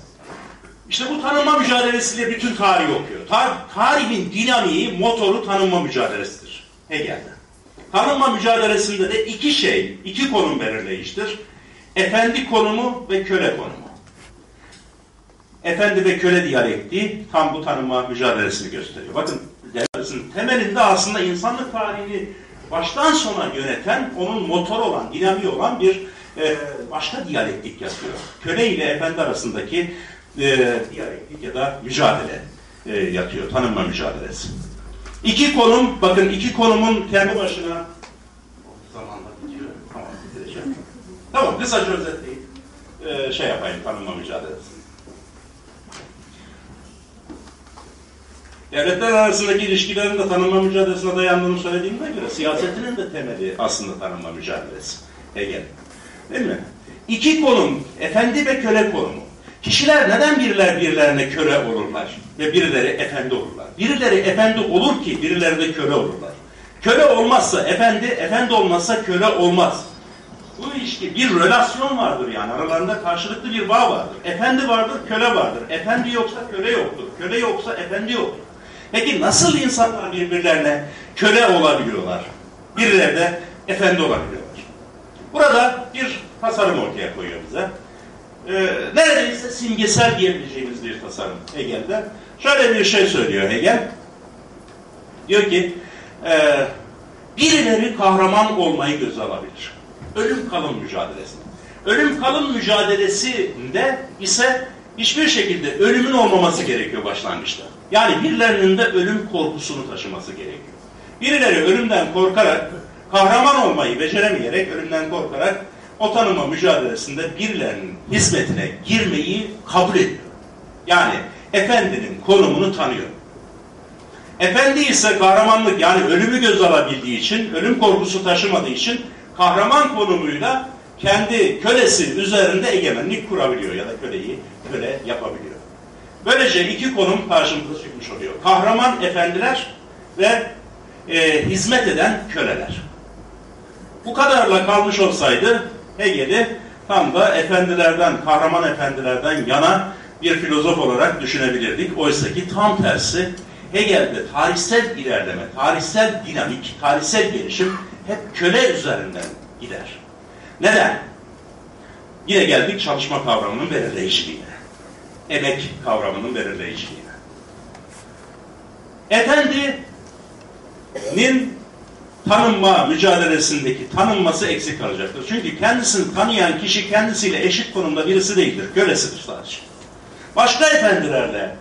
İşte bu tanınma mücadelesiyle bütün tarihi okuyor. Tar tarihin dinamiği, motoru tanınma mücadelesidir. Hegel'de. Tanınma mücadelesinde de iki şey, iki konum belirleyiştir. Efendi konumu ve köle konumu. Efendi ve köle diyalektiği tam bu tanınma mücadelesini gösteriyor. Bakın devletin temelinde aslında insanlık tarihini baştan sona yöneten, onun motor olan, dinamiği olan bir e, başka diyalektik yatıyor. Köle ile efendi arasındaki e, diyalektik ya da mücadele e, yatıyor, tanınma mücadelesi. İki konum, bakın iki konumun kendi başına zamanla bitiyor. Tamam, bitireceğim. Tamam, kısaca özetleyip e, şey yapayım, tanınma mücadelesi. Devletler arasındaki ilişkilerin de tanınma mücadelesine dayandığını söylediğime göre siyasetinin de temeli aslında tanınma mücadelesi. Hegel. Değil mi? İki konum, efendi ve köle konumu. Kişiler neden biriler birilerine köle olurlar ve birileri efendi olurlar? Birileri efendi olur ki birileri de köle olurlar. Köle olmazsa efendi, efendi olmazsa köle olmaz. Bu ilişki bir relasyon vardır yani aralarında karşılıklı bir bağ vardır. Efendi vardır, köle vardır. Efendi yoksa köle yoktur. Köle yoksa efendi yoktur. Peki nasıl insanlar birbirlerine köle olabiliyorlar? Birileri de efendi olabiliyorlar. Burada bir tasarım ortaya koyuyor bize. Ee, neredeyse simgesel diyebileceğimiz bir tasarım Hegel'de. Şöyle bir şey söylüyor Hegel. Diyor ki e, birileri kahraman olmayı göze alabilir. Ölüm kalım mücadelesinde. Ölüm kalım mücadelesinde ise hiçbir şekilde ölümün olmaması gerekiyor başlangıçta. Yani birilerinin de ölüm korkusunu taşıması gerekiyor. Birileri ölümden korkarak, kahraman olmayı beceremeyerek, ölümden korkarak o tanıma mücadelesinde birilerinin hizmetine girmeyi kabul ediyor. Yani efendinin konumunu tanıyor. Efendi ise kahramanlık yani ölümü göz alabildiği için, ölüm korkusu taşımadığı için kahraman konumuyla kendi kölesi üzerinde egemenlik kurabiliyor ya da köleyi köle yapabiliyor. Böylece iki konum karşımıza çıkmış oluyor. Kahraman efendiler ve e, hizmet eden köleler. Bu kadarla kalmış olsaydı Hegel'i tam da efendilerden, kahraman efendilerden yana bir filozof olarak düşünebilirdik. Oysa ki tam tersi Hegel'de tarihsel ilerleme, tarihsel dinamik, tarihsel gelişim hep köle üzerinden gider. Neden? Yine geldik çalışma kavramının belirleyiciliğine. Emek kavramının belirleyiciliğine. Efendinin tanınma mücadelesindeki tanınması eksik kalacaktır. Çünkü kendisini tanıyan kişi kendisiyle eşit konumda birisi değildir. Kölesidir sadece. Başka efendilerle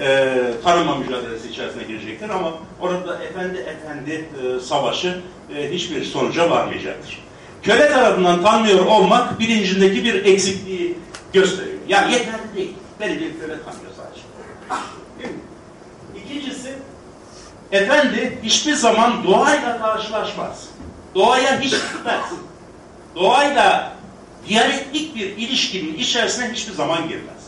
e, tanınma mücadelesi içerisine girecektir ama orada efendi efendi e, savaşı e, hiçbir sonuca varmayacaktır. Köle tarafından tanınıyor olmak bilincindeki bir eksikliği gösteriyor. Yani yeterli değil. Beni bir tanıyor sadece. İkincisi Efendi hiçbir zaman doğayla karşılaşmaz. Doğaya hiç gitmez. Doğayla diyalektik bir ilişkinin içerisine hiçbir zaman girmez.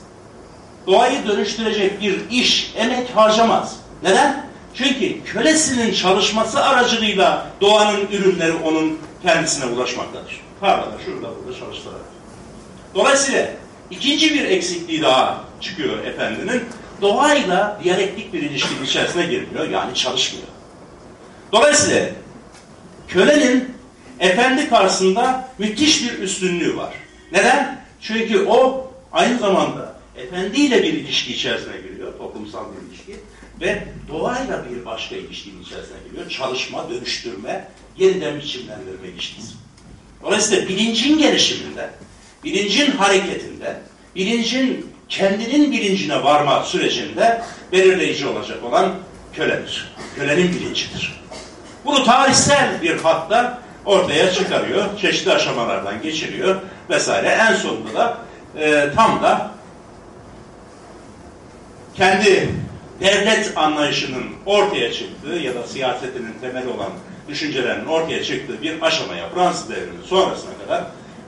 Doğayı dönüştürecek bir iş, emek harcamaz. Neden? Çünkü kölesinin çalışması aracılığıyla doğanın ürünleri onun kendisine ulaşmaktadır. Tarlada, şurada, burada çalıştırarak. Dolayısıyla ikinci bir eksikliği daha çıkıyor efendinin doğayla diyalektik bir ilişkinin içerisine girmiyor. Yani çalışmıyor. Dolayısıyla kölenin efendi karşısında müthiş bir üstünlüğü var. Neden? Çünkü o aynı zamanda efendiyle bir ilişki içerisine giriyor. Toplumsal bir ilişki. Ve doğayla bir başka ilişkinin içerisine giriyor. Çalışma, dönüştürme, yeniden biçimlendirme ilişkisi. Dolayısıyla bilincin gelişiminde, bilincin hareketinde, bilincin kendinin bilincine varma sürecinde belirleyici olacak olan köledir. Kölenin bilincidir. Bunu tarihsel bir hatta ortaya çıkarıyor. Çeşitli aşamalardan geçiriyor vesaire. En sonunda da e, tam da kendi devlet anlayışının ortaya çıktığı ya da siyasetinin temeli olan düşüncelerinin ortaya çıktığı bir aşamaya Fransız devrimi sonrasına kadar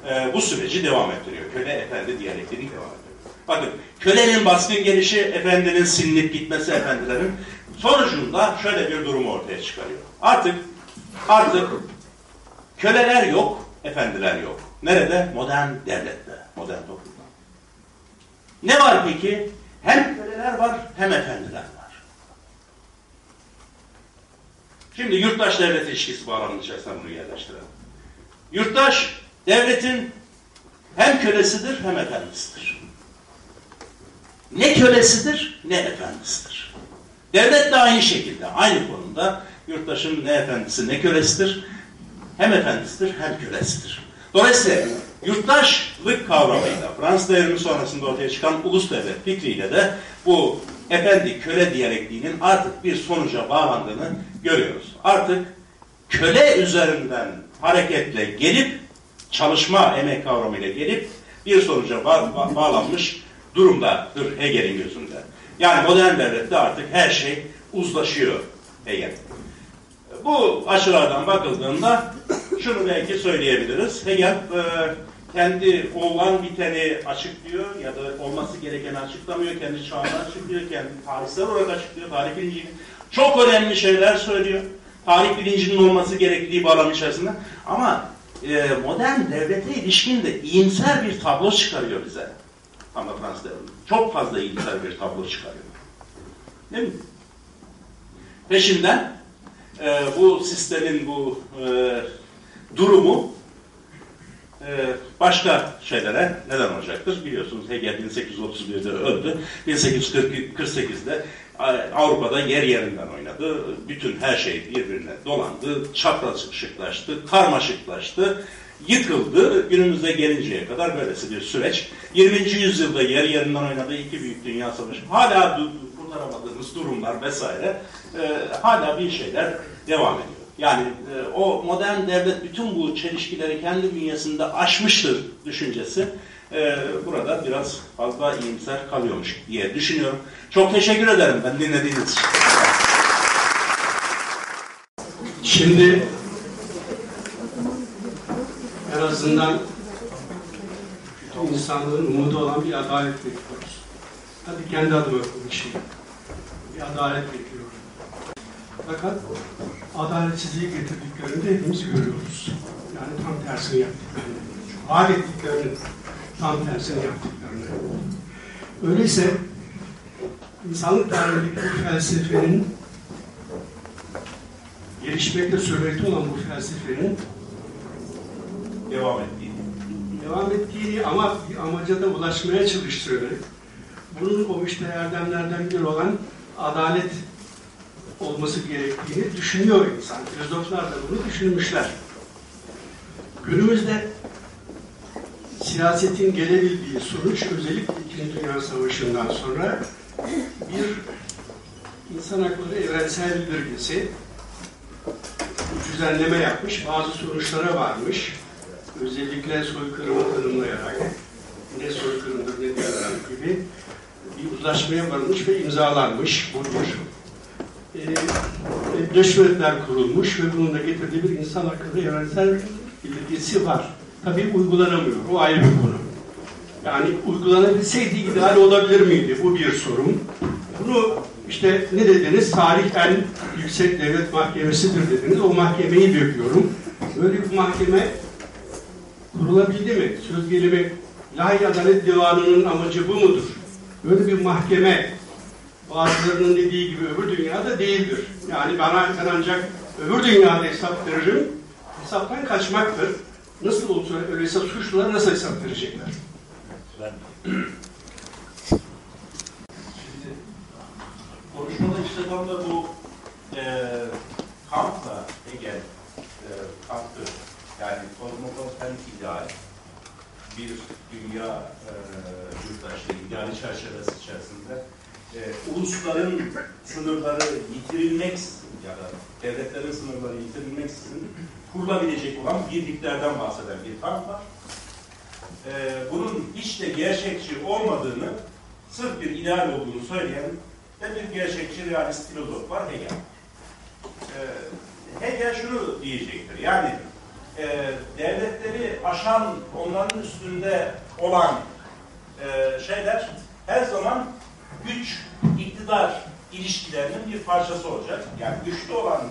e, bu süreci devam ettiriyor. Köle efendi diyalektini devam ettiriyor. Bakın kölenin baskın gelişi, efendinin silinip gitmesi efendilerin sonucunda şöyle bir durum ortaya çıkarıyor. Artık artık köleler yok, efendiler yok. Nerede? Modern devlette, modern toplumda. Ne var peki? Hem köleler var, hem efendiler var. Şimdi yurttaş devlet ilişkisi bağlamının içerisine bunu yerleştirelim. Yurttaş devletin hem kölesidir hem efendisidir ne kölesidir ne efendisidir. Devlet de aynı şekilde, aynı konumda yurttaşın ne efendisi ne kölesidir, hem efendisidir hem kölesidir. Dolayısıyla yurttaşlık kavramıyla Fransız devrimi sonrasında ortaya çıkan ulus devlet fikriyle de bu efendi köle diyalektiğinin artık bir sonuca bağlandığını görüyoruz. Artık köle üzerinden hareketle gelip çalışma emek kavramıyla gelip bir sonuca ba bağlanmış durumdadır Hegel'in gözünde. Yani modern devlette artık her şey uzlaşıyor Hegel. Bu açılardan bakıldığında şunu belki söyleyebiliriz. Hegel e, kendi olan biteni açıklıyor ya da olması gerekeni açıklamıyor, kendi çağını açıklıyor, kendi tarihsel olarak açıklıyor, tarih bilincini. Çok önemli şeyler söylüyor. Tarih bilincinin olması gerektiği bağlam içerisinde. Ama modern devlete ilişkin de iyimser bir tablo çıkarıyor bize. Ama Fransız devrimi. Çok fazla iyimser bir tablo çıkarıyor. Değil mi? Peşinden e, bu sistemin bu e, durumu e, başka şeylere neden olacaktır? Biliyorsunuz Hegel 1831'de öldü. 1848'de Avrupa'da yer yerinden oynadı. Bütün her şey birbirine dolandı. Çapraşıklaştı, karmaşıklaştı yıkıldı. Günümüzde gelinceye kadar böylesi bir süreç. 20. yüzyılda yer yerinden oynadığı iki büyük dünya savaşı. Hala kurtaramadığımız durumlar vesaire e, hala bir şeyler devam ediyor. Yani e, o modern devlet bütün bu çelişkileri kendi bünyesinde aşmıştır düşüncesi e, burada biraz fazla iyimser kalıyormuş diye düşünüyorum. Çok teşekkür ederim ben dinlediğiniz için. Şimdi en azından insanların umudu olan bir adalet bekliyoruz. Hadi kendi adıma konuşayım. Bir adalet bekliyorum. Fakat adaletsizliği getirdiklerini de hepimiz görüyoruz. Yani tam tersini yaptıklarını. vaat ettiklerinin tam tersini yaptıklarını. Öyleyse insanlık tarihindeki bu felsefenin gelişmekte sürmekte olan bu felsefenin Devam ettiği. devam ettiğini ama bir amaca da ulaşmaya çalıştığını, bunun o işte erdemlerden biri olan adalet olması gerektiğini düşünüyor insan. Filozoflar da bunu düşünmüşler. Günümüzde siyasetin gelebildiği sonuç özellikle İkinci Dünya Savaşı'ndan sonra bir insan hakları evrensel bildirgesi düzenleme yapmış, bazı sonuçlara varmış. Özellikle soykırımı tanımlayarak ne soykırımdır ne değildir gibi bir uzlaşmaya varılmış ve imzalanmış. Bu bir e, Birleşmiş kurulmuş ve bunun da getirdiği bir insan hakları evrensel bildirgesi var. Tabii uygulanamıyor. O ayrı bir konu. Yani uygulanabilseydi ideal olabilir miydi? Bu bir sorun. Bunu işte ne dediniz? Tarih en yüksek devlet mahkemesidir dediniz. O mahkemeyi bekliyorum. Böyle bir mahkeme kurulabildi mi? Söz gelimi Lahey Adalet Divanı'nın amacı bu mudur? Böyle bir mahkeme bazılarının dediği gibi öbür dünyada değildir. Yani bana ancak öbür dünyada hesap veririm. Hesaptan kaçmaktır. Nasıl olsa öyleyse suçlulara nasıl hesap verecekler? Şimdi konuşmada işte tam da bu e, Kant'la Hegel e, Kant'ı yani kozmopoliten ideal bir dünya e, yurttaşlığı ideali çerçevesi içerisinde e, ulusların sınırları yitirilmeksizin ya da devletlerin sınırları yitirilmeksizin kurulabilecek olan birliklerden bahseden bir Kant var. E, bunun hiç de gerçekçi olmadığını sırf bir ideal olduğunu söyleyen ve bir gerçekçi realist filozof var Hegel. Ee, Hegel şunu diyecektir. Yani e, devletleri aşan, onların üstünde olan e, şeyler her zaman güç, iktidar ilişkilerinin bir parçası olacak. Yani güçlü olanın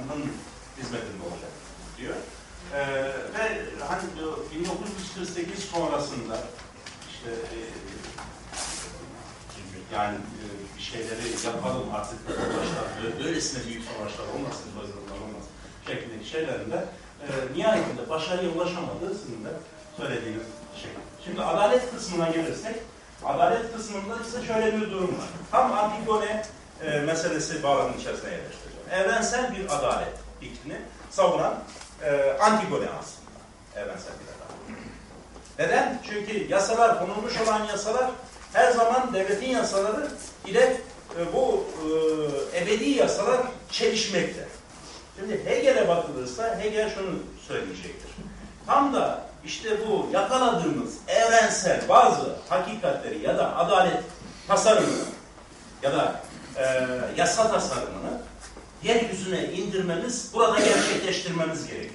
hizmetinde olacak diyor. Ee, ve hani diyor, 1948 sonrasında işte e, yani e, bir şeyleri yapalım artık savaşlar, böyle- böylesine büyük savaşlar olmasın, bazılar olmasın şeklindeki şeylerinde e, nihayetinde başarıya ulaşamadığını da söylediğiniz şey. Şimdi adalet kısmına gelirsek, adalet kısmında ise şöyle bir durum var. Tam Antigone e, meselesi bağlamının içerisine yerleştireceğim. Evrensel bir adalet fikrini savunan e, Antigone aslında. Evrensel bir adalet. Neden? Çünkü yasalar, konulmuş olan yasalar her zaman devletin yasaları ile e, bu e, ebedi yasalar çelişmekte. Şimdi Hegel'e bakılırsa Hegel şunu söyleyecektir. Tam da işte bu yakaladığımız evrensel bazı hakikatleri ya da adalet tasarımını ya da e, yasa tasarımını yeryüzüne indirmemiz, burada gerçekleştirmemiz gerekiyor.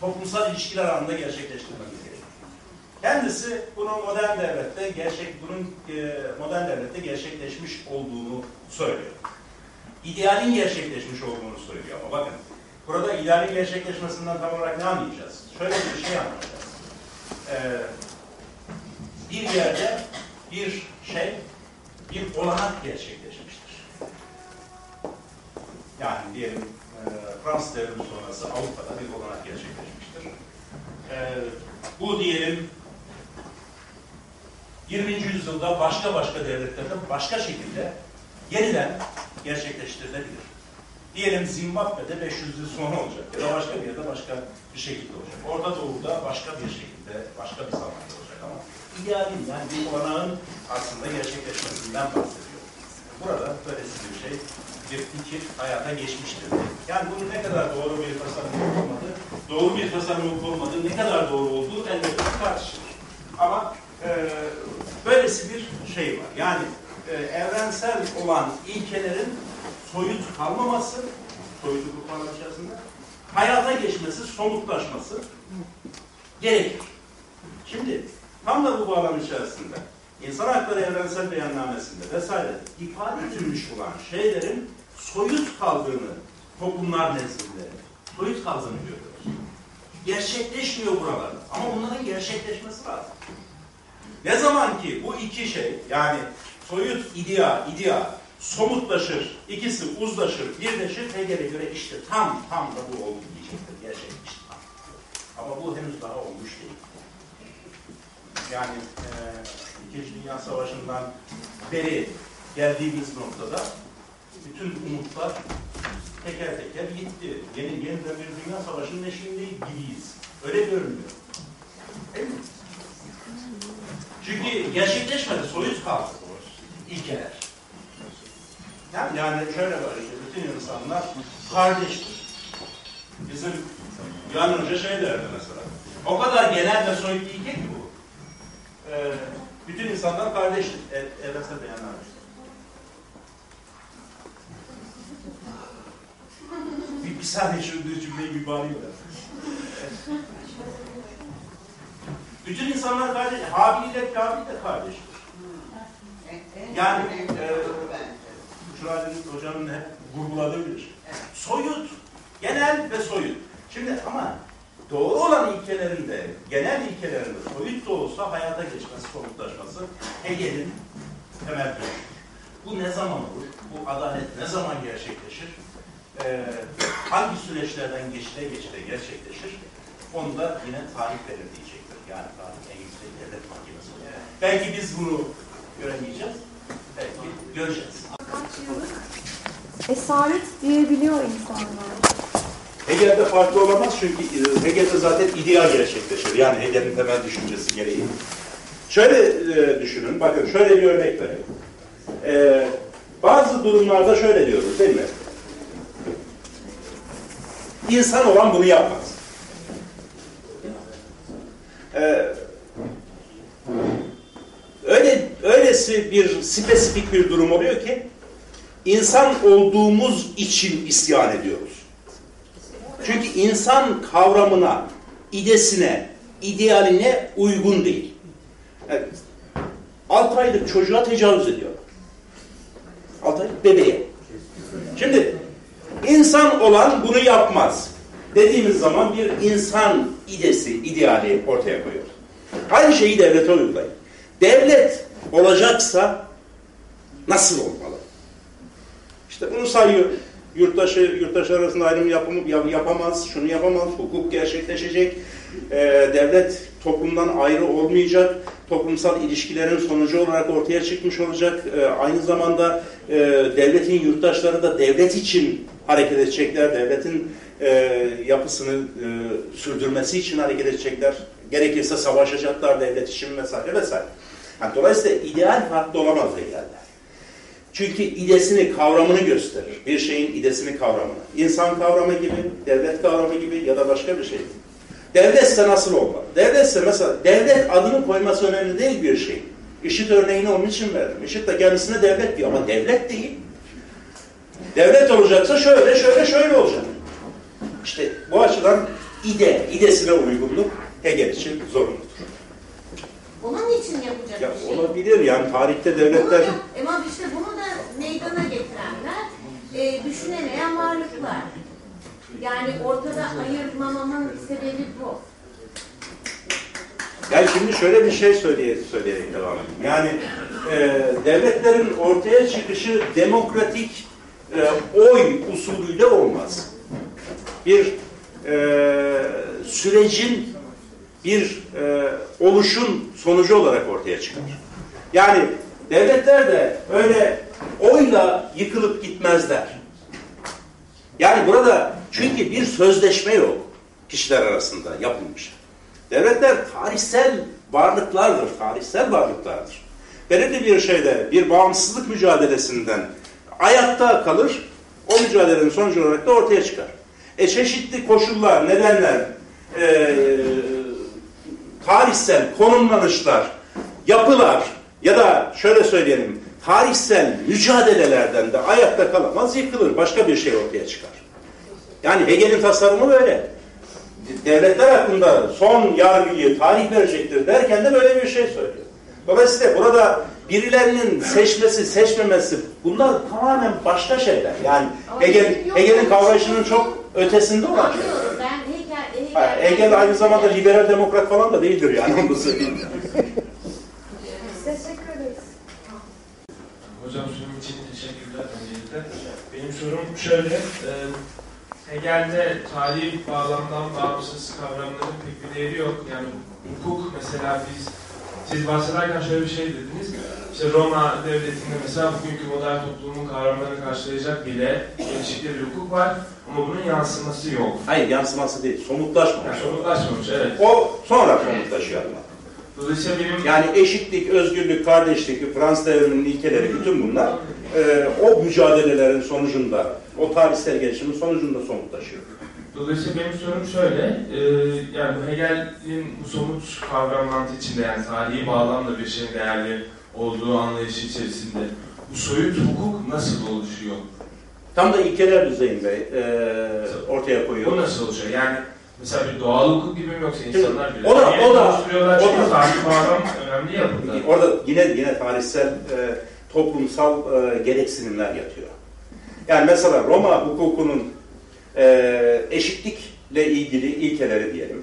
Toplumsal ilişkiler alanında gerçekleştirmemiz gerekiyor. Kendisi bunu modern devlette gerçek bunun e, modern devlette gerçekleşmiş olduğunu söylüyor. İdealin gerçekleşmiş olduğunu söylüyor ama bakın burada idealin gerçekleşmesinden tam olarak ne anlayacağız? Şöyle bir şey anlayacağız. Ee, bir yerde bir şey, bir olanak gerçekleşmiştir. Yani diyelim e, Fransız devrimi sonrası Avrupa'da bir olanak gerçekleşmiştir. Ee, bu diyelim 20. yüzyılda başka başka devletlerde başka şekilde yeniden gerçekleştirilebilir. Diyelim Zimbabwe'de 500 yıl sonra olacak ya da başka bir yerde başka bir şekilde olacak. Orta Doğu'da başka bir şekilde, başka bir zamanda olacak ama idealin yani bir olanağın aslında gerçekleşmesinden bahsediyor. Burada böylesi bir şey, bir fikir hayata geçmiştir. Yani bunun ne kadar doğru bir tasarım olmadığı, doğru bir tasarım olmadığı, ne kadar doğru olduğu elbette tartışılır. Ama e, böylesi bir şey var. Yani e, evrensel olan ilkelerin soyut kalmaması, soyutu kurtarma içerisinde, hayata geçmesi, somutlaşması gerekir. Şimdi tam da bu bağlam içerisinde İnsan Hakları Evrensel Beyannamesi'nde vesaire ifade edilmiş olan şeylerin soyut kaldığını toplumlar nezdinde soyut kaldığını görüyoruz. gerçekleşmiyor buralarda. Ama bunların gerçekleşmesi lazım. Ne zaman ki bu iki şey yani soyut idea, idea somutlaşır, ikisi uzlaşır, birleşir Hegel'e göre işte tam tam da bu oldu diyecektir. Gerçekleşti tam. Ama bu henüz daha olmuş değil. Yani e, İkinci Dünya Savaşı'ndan beri geldiğimiz noktada bütün umutlar teker teker gitti. Yeni, yeniden bir dünya savaşının eşiğinde gibiyiz. Öyle görünüyor. Değil mi? Çünkü gerçekleşmedi, soyut kaldı ilkeler. Yani, yani şöyle var işte, bütün insanlar kardeştir. Bizim Yunan önce şey derdi mesela. O kadar genel ve soyut ilke ki bu. Ee, bütün insanlar kardeştir. E, evrensel beyanlar. Bir, bir saniye şu cümleyi bir bağlayayım da. Bütün insanlar kardeş. Habil ile Kabil de kardeştir. Yani e, Şuray'ın hocanın hep vurguladığı bir şey. Soyut. Genel ve soyut. Şimdi ama doğru olan ilkelerin de, genel ilkelerin de soyut da olsa hayata geçmesi, somutlaşması Hegel'in temel görüşüdür. Bu ne zaman olur? Bu adalet ne zaman gerçekleşir? Ee, hangi süreçlerden geçile geçile gerçekleşir? Onu da yine tarih belirleyecektir. Yani tarih en yüksek devlet mahkemesi. Belki biz bunu göremeyeceğiz. Belki göreceğiz. Esaret diyebiliyor insanlar. Hegel'de farklı olamaz çünkü e, Hegel'de zaten ideal gerçekleşir. Yani Hegel'in temel düşüncesi gereği. Şöyle e, düşünün, bakın şöyle bir örnek vereyim. E, bazı durumlarda şöyle diyoruz değil mi? İnsan olan bunu yapmaz. E, öyle öylesi bir spesifik bir durum oluyor ki insan olduğumuz için isyan ediyoruz. Çünkü insan kavramına, idesine, idealine uygun değil. Evet. 6 aylık çocuğa tecavüz ediyor. 6 aylık bebeğe. Şimdi insan olan bunu yapmaz. Dediğimiz zaman bir insan idesi, ideali ortaya koyuyor. Aynı şeyi devlete uygulayın. Devlet olacaksa nasıl olmalı? İşte bunu sayıyor. Yurttaşı, yurttaş arasında ayrım yapımı, yap- yapamaz, şunu yapamaz, hukuk gerçekleşecek, Ee, devlet toplumdan ayrı olmayacak, toplumsal ilişkilerin sonucu olarak ortaya çıkmış olacak. Ee, aynı zamanda e, devletin yurttaşları da devlet için hareket edecekler, devletin e, yapısını e, sürdürmesi için hareket edecekler. Gerekirse savaşacaklar devlet için vesaire vesaire. Yani dolayısıyla ideal farklı olamaz Hegel'de. Çünkü idesini, kavramını gösterir. Bir şeyin idesini, kavramını. İnsan kavramı gibi, devlet kavramı gibi ya da başka bir şey. Devletse nasıl olmalı? Devletse mesela, devlet adını koyması önemli değil bir şey. IŞİD örneğini onun için verdim. IŞİD de kendisine devlet diyor ama devlet değil. Devlet olacaksa şöyle, şöyle, şöyle olacak. İşte bu açıdan ide, idesine uygunluk Hegel için zorunludur. Onun için yapacak Ya bir şey. olabilir yani tarihte Bunu devletler... da, ama işte bunu da meydana getirenler e, düşünemeyen varlıklar. Yani ortada ayırmamamın sebebi bu. Yani şimdi şöyle bir şey söyleye, söyleyerek devam edeyim. Yani e, devletlerin ortaya çıkışı demokratik e, oy usulüyle olmaz. Bir e, sürecin bir e, oluşun sonucu olarak ortaya çıkar. Yani devletler de öyle oyla yıkılıp gitmezler. Yani burada çünkü bir sözleşme yok kişiler arasında yapılmış. Devletler tarihsel varlıklardır, tarihsel varlıklardır. Belirli bir şeyde, bir bağımsızlık mücadelesinden ayakta kalır, o mücadelenin sonucu olarak da ortaya çıkar. E çeşitli koşullar, nedenler, e, tarihsel konumlanışlar, yapılar ya da şöyle söyleyelim, tarihsel mücadelelerden de ayakta kalamaz, yıkılır, başka bir şey ortaya çıkar. Yani Hegel'in tasarımı böyle devletler hakkında son yargıyı tarih verecektir derken de böyle bir şey söylüyor. Dolayısıyla burada birilerinin seçmesi, seçmemesi bunlar tamamen başka şeyler. Yani Hegel, Hegel'in bir kavrayışının çok ötesinde olan şeyler. Ha, Hegel aynı zamanda liberal demokrat falan da değildir yani onu söyleyeyim. Teşekkür ederiz. Hocam sunum için teşekkürler öncelikle. Benim sorum şöyle, e, Hegel'de tarihi bağlamdan bağımsız kavramların pek bir değeri yok. Yani hukuk mesela biz, siz bahsederken şöyle bir şey dediniz. İşte Roma devletinde mesela bugünkü modern toplumun kavramlarını karşılayacak bile çeşitli bir hukuk var ama bunun yansıması yok. Hayır yansıması değil, somutlaşmamış. Yani somutlaşmamış, evet. O sonra somutlaşıyor ama. Dolayısıyla benim Yani eşitlik, özgürlük, kardeşlik, Fransız devriminin ilkeleri bütün bunlar e, o mücadelelerin sonucunda, o tarihsel gelişimin sonucunda somutlaşıyor. Dolayısıyla benim sorum şöyle, e, yani bu Hegel'in bu somut kavram mantığı içinde yani tarihi bağlamda bir şeyin değerli olduğu anlayışı içerisinde bu soyut hukuk nasıl oluşuyor? Tam da ilkeler düzeyinde e, ortaya O koyuyor. nasıl oluşuyor? Yani mesela bir doğal hukuk gibi mi yoksa insanlar bile? O da- o da- oluşturuyorlar? o da- tarihi bağlam önemli ya burada. Orada yine yine tarihsel, e, toplumsal e, gereksinimler yatıyor. Yani mesela Roma hukukunun e, eşitlikle ilgili ilkeleri diyelim.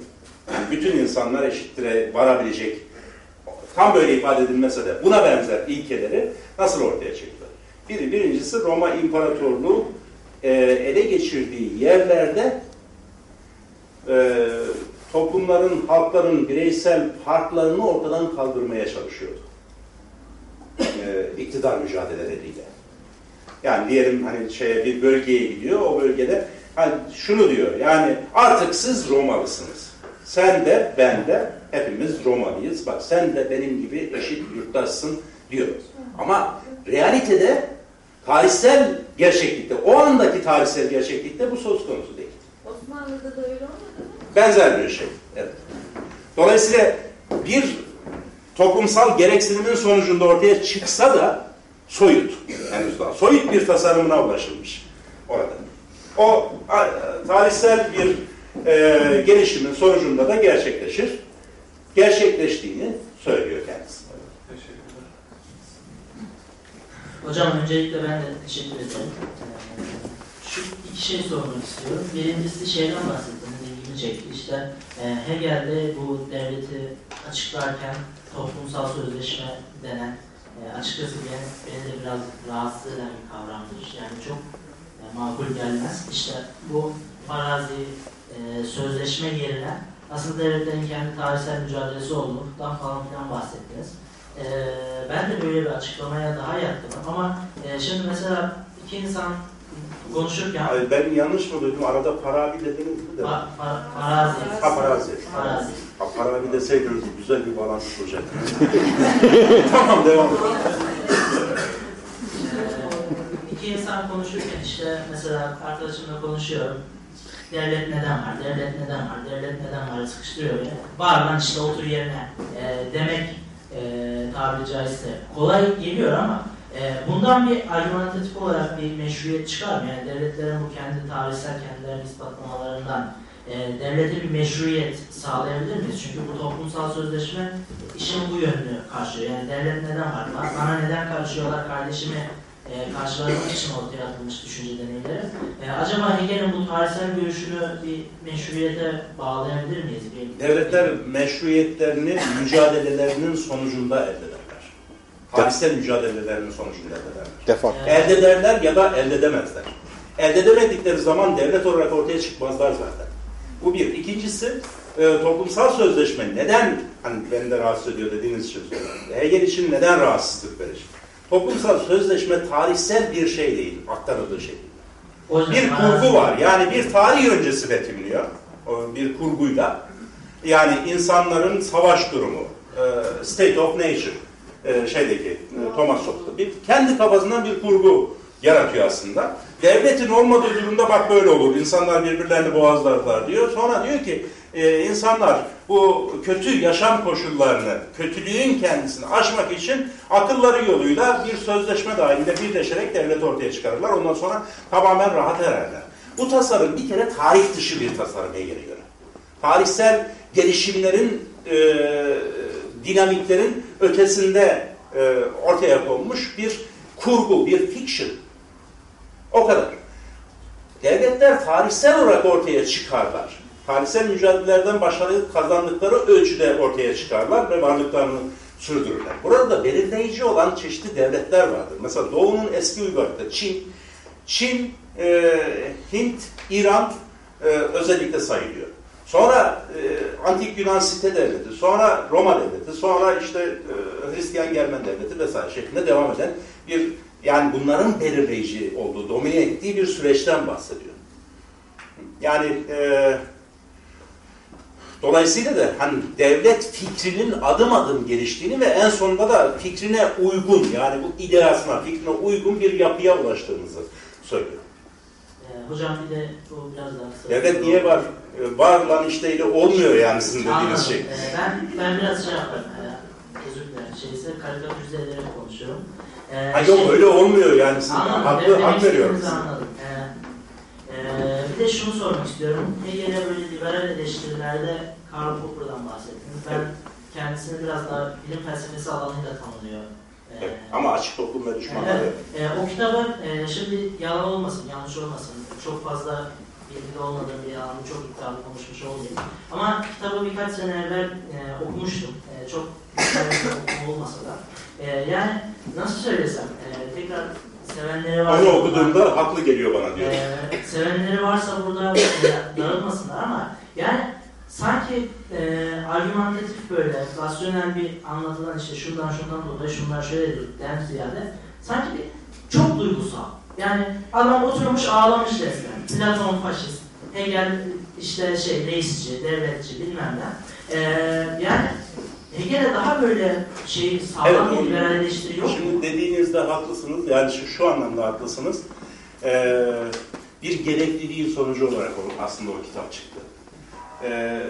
Yani bütün insanlar eşittire varabilecek, tam böyle ifade edilmese de buna benzer ilkeleri nasıl ortaya çıktı? Biri, birincisi Roma İmparatorluğu e, ele geçirdiği yerlerde e, toplumların, halkların bireysel farklarını ortadan kaldırmaya çalışıyordu. E, iktidar mücadeleleriyle. Yani diyelim hani şeye bir bölgeye gidiyor, o bölgede hani şunu diyor, yani artık siz Romalısınız. Sen de, ben de, hepimiz Romalıyız. Bak sen de benim gibi eşit yurttaşsın diyor. Ama realitede tarihsel gerçeklikte, o andaki tarihsel gerçeklikte bu söz konusu değil. Osmanlı'da da öyle olmadı mı? Benzer bir şey. Evet. Dolayısıyla bir toplumsal gereksinimin sonucunda ortaya çıksa da soyut. Henüz daha. Soyut bir tasarımına ulaşılmış orada. O tarihsel bir e, gelişimin sonucunda da gerçekleşir. Gerçekleştiğini söylüyor kendisi. Hocam öncelikle ben de teşekkür ederim. Ee, Şu iki şey sormak istiyorum. Birincisi şeyden bahsettiniz, ilgimi çekti. İşte e, Hegel'de bu devleti açıklarken toplumsal sözleşme denen e, açıkçası beni, beni de biraz rahatsız eden bir kavramdır. Yani çok e, makul gelmez. İşte bu farazi e, sözleşme yerine aslında devletlerin kendi tarihsel mücadelesi olduğundan falan filan bahsettiniz. Ee, ben de böyle bir açıklamaya daha yatkınım ama e, şimdi mesela iki insan konuşurken Ay, Ben yanlış mı duydum? Arada parabi dediniz mi de? pa, pa, parazi, Ha parazi. parazi. Ha parabi deseydiniz güzel bir bağlantı kuracaktım. tamam devam edelim. İki insan konuşurken işte mesela arkadaşımla konuşuyorum. Devlet neden var, devlet neden var, devlet neden var sıkıştırıyor beni. Var lan işte otur yerine e, demek e, tabiri caizse kolay geliyor ama e, bundan bir argümantatif olarak bir meşruiyet çıkar mı? Yani devletlerin bu kendi tarihsel kendilerini ispatlamalarından e, devlete bir meşruiyet sağlayabilir miyiz? Çünkü bu toplumsal sözleşme işin bu yönünü karşılıyor. Yani devlet neden var? Ba- Bana neden karşılıyorlar? Kardeşimi e, karşılamak için ortaya atılmış düşünce deneyleri. E, acaba Hegel'in bu tarihsel görüşünü bir meşruiyete bağlayabilir miyiz? Bir, Devletler meşruiyetlerini mücadelelerinin sonucunda elde ederler. Tarihsel mücadelelerinin sonucunda elde ederler. Defak. e, Elde ederler ya da elde edemezler. Elde edemedikleri zaman devlet olarak ortaya çıkmazlar zaten. Bu bir. İkincisi e, toplumsal sözleşme neden hani beni de rahatsız ediyor dediğiniz için söylüyorum. Hegel için neden rahatsızlık verir? Toplumsal sözleşme tarihsel bir şey değil, aktarıldığı şey o yüzden Bir kurgu var. Yani bir tarih öncesi betimliyor. Bir kurguyla. Yani insanların savaş durumu. e, State of Nature. Şeydeki e, Thomas Hobbes'ta. Bir, kendi kafasından bir kurgu yaratıyor aslında. Devletin olmadığı durumda bak böyle olur. İnsanlar birbirlerini boğazlarlar diyor. Sonra diyor ki e, insanlar bu kötü yaşam koşullarını, kötülüğün kendisini aşmak için akılları yoluyla bir sözleşme dahilinde birleşerek devlet ortaya çıkarırlar. Ondan sonra tamamen rahat ererler. Bu tasarım bir kere tarih dışı bir tasarım Hegel'e göre. Tarihsel gelişimlerin, e, dinamiklerin ötesinde e, ortaya konmuş bir kurgu, bir fiction. O kadar. Devletler tarihsel olarak ortaya çıkarlar. Tarihsel mücadelelerden başarı kazandıkları ölçüde ortaya çıkarlar ve varlıklarını sürdürürler. Burada da belirleyici olan çeşitli devletler vardır. Mesela Doğu'nun eski uygarlıkta Çin, Çin, e, Hint, İran e, özellikle sayılıyor. Sonra e, Antik Yunan site devleti, sonra Roma devleti, sonra işte e, Hristiyan Germen devleti vesaire şeklinde devam eden bir yani bunların belirleyici olduğu, domine ettiği bir süreçten bahsediyor. Yani e, dolayısıyla da hani devlet fikrinin adım adım geliştiğini ve en sonunda da fikrine uygun yani bu ideasına, fikrine uygun bir yapıya ulaştığımızı söylüyor. Ee, hocam bir de bu biraz daha kısa. Devlet niye var? E, Var lan işteyle olmuyor yani sizin dediğiniz Anladım. şey. Ee, ben, ben biraz şey yaparım. Ee, özür dilerim. Şeyse karikatürize ederek konuşuyorum. Ee, Ha yok şey- öyle olmuyor yani siz Anladım. haklı, hak veriyorum. Anladım. Ee, bir de şunu sormak istiyorum. Hegel'e böyle liberal eleştirilerde Karl Popper'dan bahsettiniz. Ben kendisini biraz daha bilim felsefesi alanıyla tanımlıyor. Ee, Evet, Ama açık toplum ve düşmanları. Evet, e, o kitabı e, şimdi yalan olmasın, yanlış olmasın. Çok fazla bilgili olmadığım bir alanı çok iddialı konuşmuş olmayayım. Ama kitabı birkaç sene evvel e, okumuştum. E, çok okuma olmasa da. E, yani nasıl söylesem, e, tekrar sevenleri var. Onu okuduğumda haklı geliyor bana diyor. Ee, sevenleri varsa burada e, dağılmasınlar ama yani sanki e, argümantatif böyle rasyonel bir anlatılan işte şundan şundan dolayı şunlar şöyledirden ziyade sanki bir çok duygusal. Yani adam oturmuş ağlamış resmen. Platon faşist, Hegel işte şey reisçi, devletçi bilmem ne. Ee, yani Hegel'e daha böyle şey sağlam Evet, bir liberal eleştiri yok mu? Şimdi dediğinizde haklısınız. Yani şu, şu anlamda haklısınız. Ee, bir gerekliliğin sonucu olarak aslında o kitap çıktı. Ee,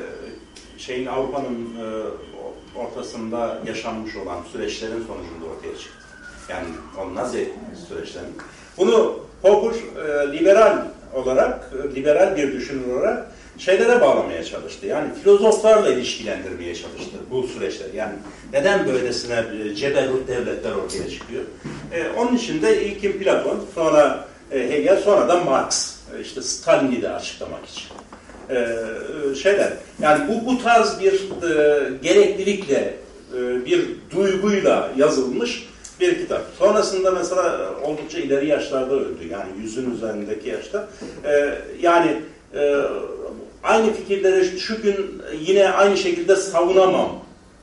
şeyin Avrupa'nın e, ortasında yaşanmış olan süreçlerin sonucunda ortaya çıktı. Yani o Nazi süreçlerin. Bunu Popper e, liberal olarak, e, liberal bir düşünür olarak şeylere bağlamaya çalıştı. Yani filozoflarla ilişkilendirmeye çalıştı bu süreçler. Yani neden böylesine e, ceberut devletler ortaya çıkıyor? E, onun için de ilkin Platon, sonra e, Hegel, sonra da Marx. E, işte Stalin'i de açıklamak için. E, şeyler. Yani bu bu tarz bir e, gereklilikle, e, bir duyguyla yazılmış bir kitap. Sonrasında mesela oldukça ileri yaşlarda öldü. Yani yüzün üzerindeki yaşta. E, yani e, aynı fikirleri şu gün yine aynı şekilde savunamam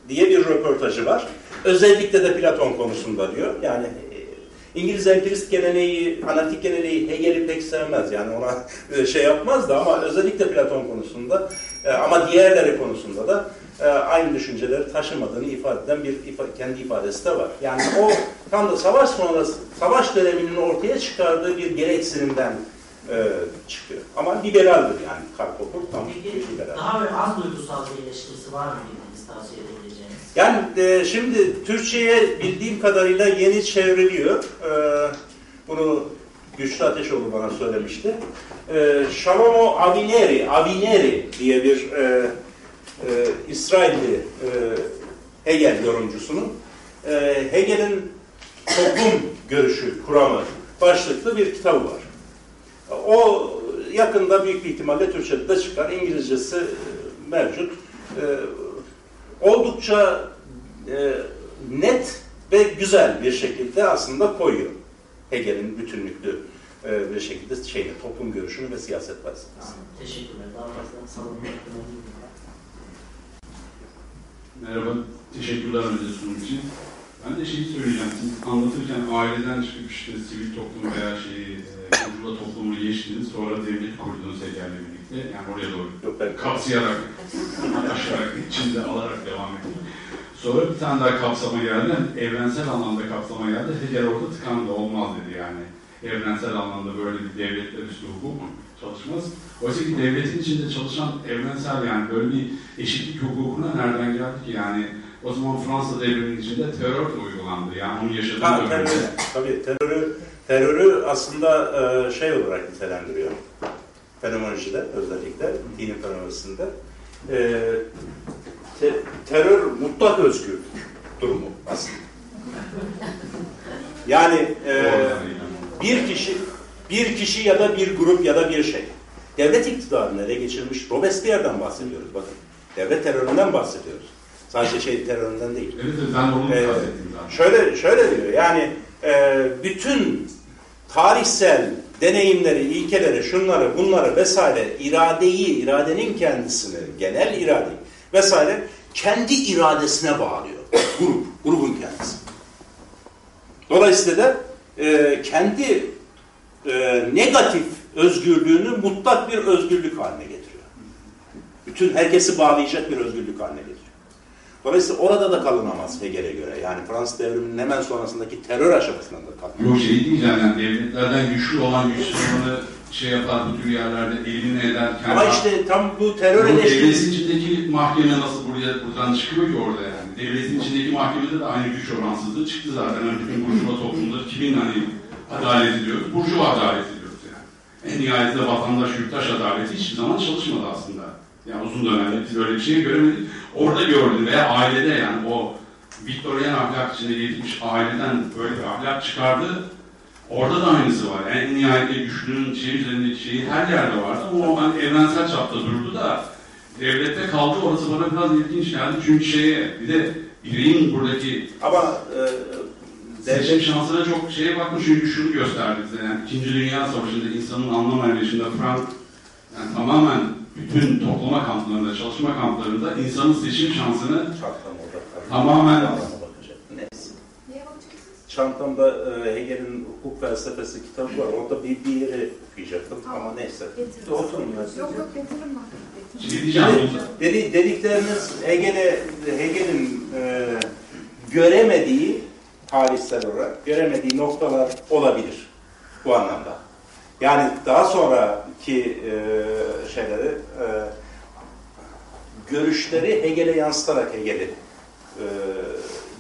diye bir röportajı var. Özellikle de Platon konusunda diyor. Yani e, İngiliz empirist geleneği, analitik geleneği Hegel'i pek sevmez. Yani ona e, şey yapmaz da ama özellikle Platon konusunda e, ama diğerleri konusunda da e, aynı düşünceleri taşımadığını ifade eden bir kendi ifadesi de var. Yani o tam da savaş sonrası, savaş döneminin ortaya çıkardığı bir gereksinimden e, çıkıyor. Ama liberaldir yani Karl Popper tam Peki bir liberal. daha böyle az duygusal bir eleştirisi var mı bildiğiniz tavsiye edebileceğiniz? Yani e, şimdi Türkçe'ye bildiğim kadarıyla yeni çevriliyor. E, bunu Güçlü Ateşoğlu bana söylemişti. E, Shalomo Avineri, Avineri diye bir e, e, İsrailli e, Hegel yorumcusunun e, Hegel'in toplum görüşü, kuramı başlıklı bir kitabı var. O yakında büyük bir ihtimalle Türkçe'de de çıkar. İngilizcesi e, mevcut. E, oldukça e, net ve güzel bir şekilde aslında koyuyor. Hegel'in bütünlüklü bir şekilde şeyini, toplum görüşünü ve siyaset felsefesini. Teşekkürler. Daha fazla savunma yapmaya Merhaba, teşekkürler önce sunum için. Ben de şeyi söyleyeceğim, siz anlatırken aileden çıkıp işte sivil toplum veya şeyi, e, kurumda toplumu geçtiniz, sonra devlet kurdunuz Hegel'le birlikte, yani oraya doğru Yok ben kapsayarak, aşarak, içinde alarak devam ettim. Sonra bir tane daha kapsama geldi, evrensel anlamda kapsama geldi, Hegel orada tıkandı, olmaz dedi yani. Evrensel anlamda böyle bir devletler üstü hukuk mu çalışmaz? Oysa ki devletin içinde çalışan evrensel yani böyle bir eşitlik hukukuna nereden geldi ki yani o zaman Fransa devriminin içinde terör de uygulandı. Yani onu yaşadığı Ha, terörü, tabii terörü, terörü aslında e, şey olarak nitelendiriyor. Fenomenolojide özellikle, dini fenomenolojisinde. E, te- terör mutlak özgürlük durumu aslında. Yani e, bir kişi, bir kişi ya da bir grup ya da bir şey. devlet iktidarını ele geçirmiş Robespierre'den bahsediyoruz bakın. Devlet teröründen bahsediyoruz. Sadece şey teröründen değil. Evet, ben onu Ee. Şöyle şöyle diyor yani e, bütün tarihsel deneyimleri, ilkeleri, şunları, bunları vesaire iradeyi, iradenin kendisini, genel iradeyi vesaire kendi iradesine bağlıyor. Grup, grubun kendisi. Dolayısıyla da e, kendi e, negatif özgürlüğünü mutlak bir özgürlük haline getiriyor. Bütün herkesi bağlayacak bir özgürlük haline getiriyor. Dolayısıyla orada da kalınamaz Hegel'e göre. Yani Fransız devriminin hemen sonrasındaki terör aşamasında da kalınamaz. Yok şey diyeceğim yani devletlerden güçlü olan güçsüz olanı şey yapar bu tür yerlerde eline eder. kendi- Ama işte tam bu terör Bu devletin eleştirisi... içindeki mahkeme nasıl buraya buradan çıkıyor ki orada yani. Devletin içindeki mahkemede de aynı güç oransızlığı çıktı zaten. Yani bütün burjuva toplumları kimin hani adalet diyoruz? Burjuva adaleti diyoruz yani. En nihayetinde vatandaş, yurttaş adaleti hiçbir zaman çalışmadı aslında. Yani uzun dönemde biz böyle bir şey göremedik. Orada gördüm veya ailede yani o Victorian ahlak içinde yetmiş aileden böyle bir ahlak çıkardı. Orada da aynısı var. En nihayetinde güçlünün şey üzerindeki şeyi her yerde vardı ama o hani evrensel çapta durdu da devlette kaldı. Orası bana biraz ilginç geldi. Çünkü şeye bir de bireyin buradaki Ama e, devlet, şansına çok şeye bakmış çünkü şunu gösterdi bize. Yani İkinci Dünya Savaşı'nda insanın anlam arayışında Frank yani tamamen bütün toplama kamplarında, çalışma kamplarında insanın seçim şansını. Tamamen-. Çantamda e, Hegel'in hukuk felsefesi kitabı var. Orada bir, bir yeri okuyacaktım ama neyse. Getir. Oturun ya. siz. Yok yok getiririm ben. şey diyeceğim. Dedi, dedikleriniz Hegel'e Hegel'in e, göremediği tarihsel olarak göremediği noktalar olabilir bu anlamda. Yani daha sonraki e, şeyleri e, görüşleri Hegel'e yansıtarak Hegel'i e,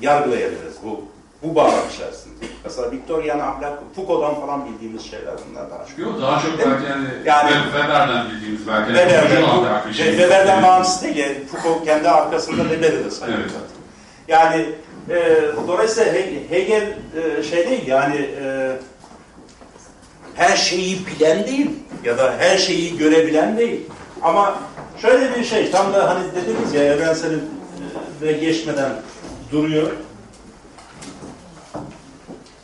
yargılayabiliriz bu bu bağlam içerisinde. Mesela Victorian ahlak, Foucault'dan falan bildiğimiz şeyler bunlar daha çok. Yok daha çok belki yani, Yani- Weber'den bildiğimiz belki. Weber'den, bu- şey, şey. Weber'den bağımsız değil. Yani Foucault kendi arkasında Weber'i de sayıyor Evet. zaten. Yani e, dolayısıyla He- Hegel e, şey değil yani e, her şeyi bilen değil ya da her şeyi görebilen değil. Ama şöyle bir şey tam da hani dediniz ya evrenselin e, ve geçmeden duruyor.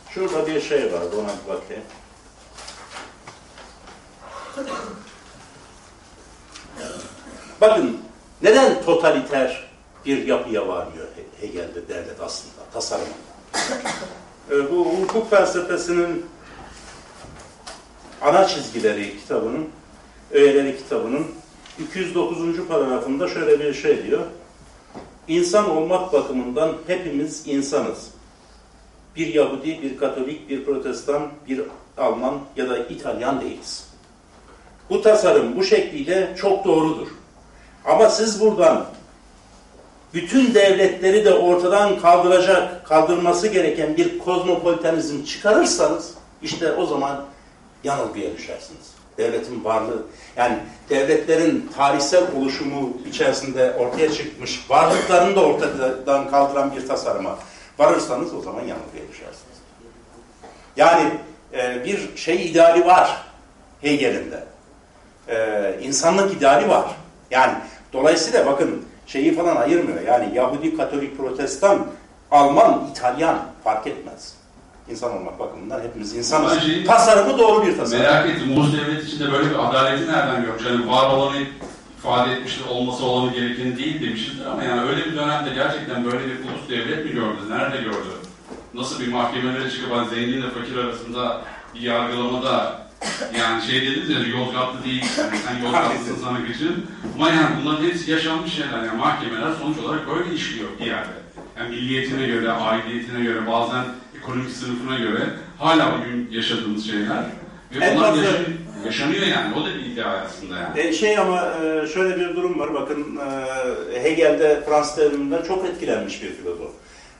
Şurada bir şey var ona bakayım. Bakın neden totaliter bir yapıya varıyor Hegel'de devlet aslında tasarımında? Ee, bu hukuk felsefesinin ana çizgileri kitabının, öğeleri kitabının 209. paragrafında şöyle bir şey diyor. İnsan olmak bakımından hepimiz insanız. Bir Yahudi, bir Katolik, bir Protestan, bir Alman ya da İtalyan değiliz. Bu tasarım bu şekliyle çok doğrudur. Ama siz buradan bütün devletleri de ortadan kaldıracak, kaldırması gereken bir kozmopolitanizm çıkarırsanız işte o zaman yanılgıya düşersiniz. Devletin varlığı, yani devletlerin tarihsel oluşumu içerisinde ortaya çıkmış varlıklarını da ortadan kaldıran bir tasarıma varırsanız o zaman yanılgıya düşersiniz. Yani e, bir şey ideali var Hegel'in de. E, insanlık ideali var. Yani dolayısıyla bakın şeyi falan ayırmıyor. Yani Yahudi, Katolik, Protestan, Alman, İtalyan fark etmez. İnsan olmak bakımından hepimiz insanız. Şeyi- Tasarımı doğru bir tasarım. Merak ettim. Ulus devlet içinde böyle bir adaleti nereden görmüş? Yani var olanı ifade etmiştir, olması olanı gerekeni değil demişizdir ama yani öyle bir dönemde gerçekten böyle bir ulus devlet mi gördü? Nerede gördü? Nasıl bir mahkemelere çıkıp hani zenginle fakir arasında bir yargılamada yani şey dediniz ya Yozgatlı değil, yani sen Yozgatlısın sana geçin. Ama yani bunların hepsi yaşanmış şeyler. Yani mahkemeler sonuç olarak böyle işliyor bir yerde. Yani milliyetine göre, aidiyetine göre, bazen ekonomik sınıfına göre hala bugün yaşadığımız şeyler. Ve En bunlar fazla- yaşanıyor, yaşanıyor yani. O da bir iddia aslında yani. E, şey ama e, şöyle bir durum var. Bakın e, Hegel'de Fransız devriminden çok etkilenmiş bir filozof.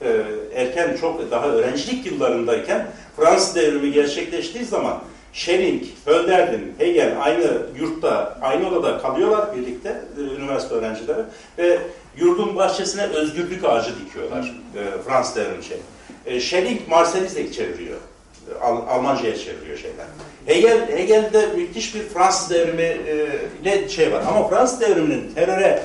E, erken çok daha öğrencilik yıllarındayken Fransız devrimi gerçekleştiği zaman Schelling, Hölderlin, Hegel aynı yurtta, aynı odada kalıyorlar birlikte e, üniversite öğrencileri ve yurdun bahçesine özgürlük ağacı dikiyorlar e, Fransız devrimi şey. E, Schelling Marselis'e çeviriyor e, Al- Almanca'ya çeviriyor şeyler. Hegel, Hegel'de müthiş bir Fransız devrimi e, ile şey var. Ama Fransız devriminin teröre,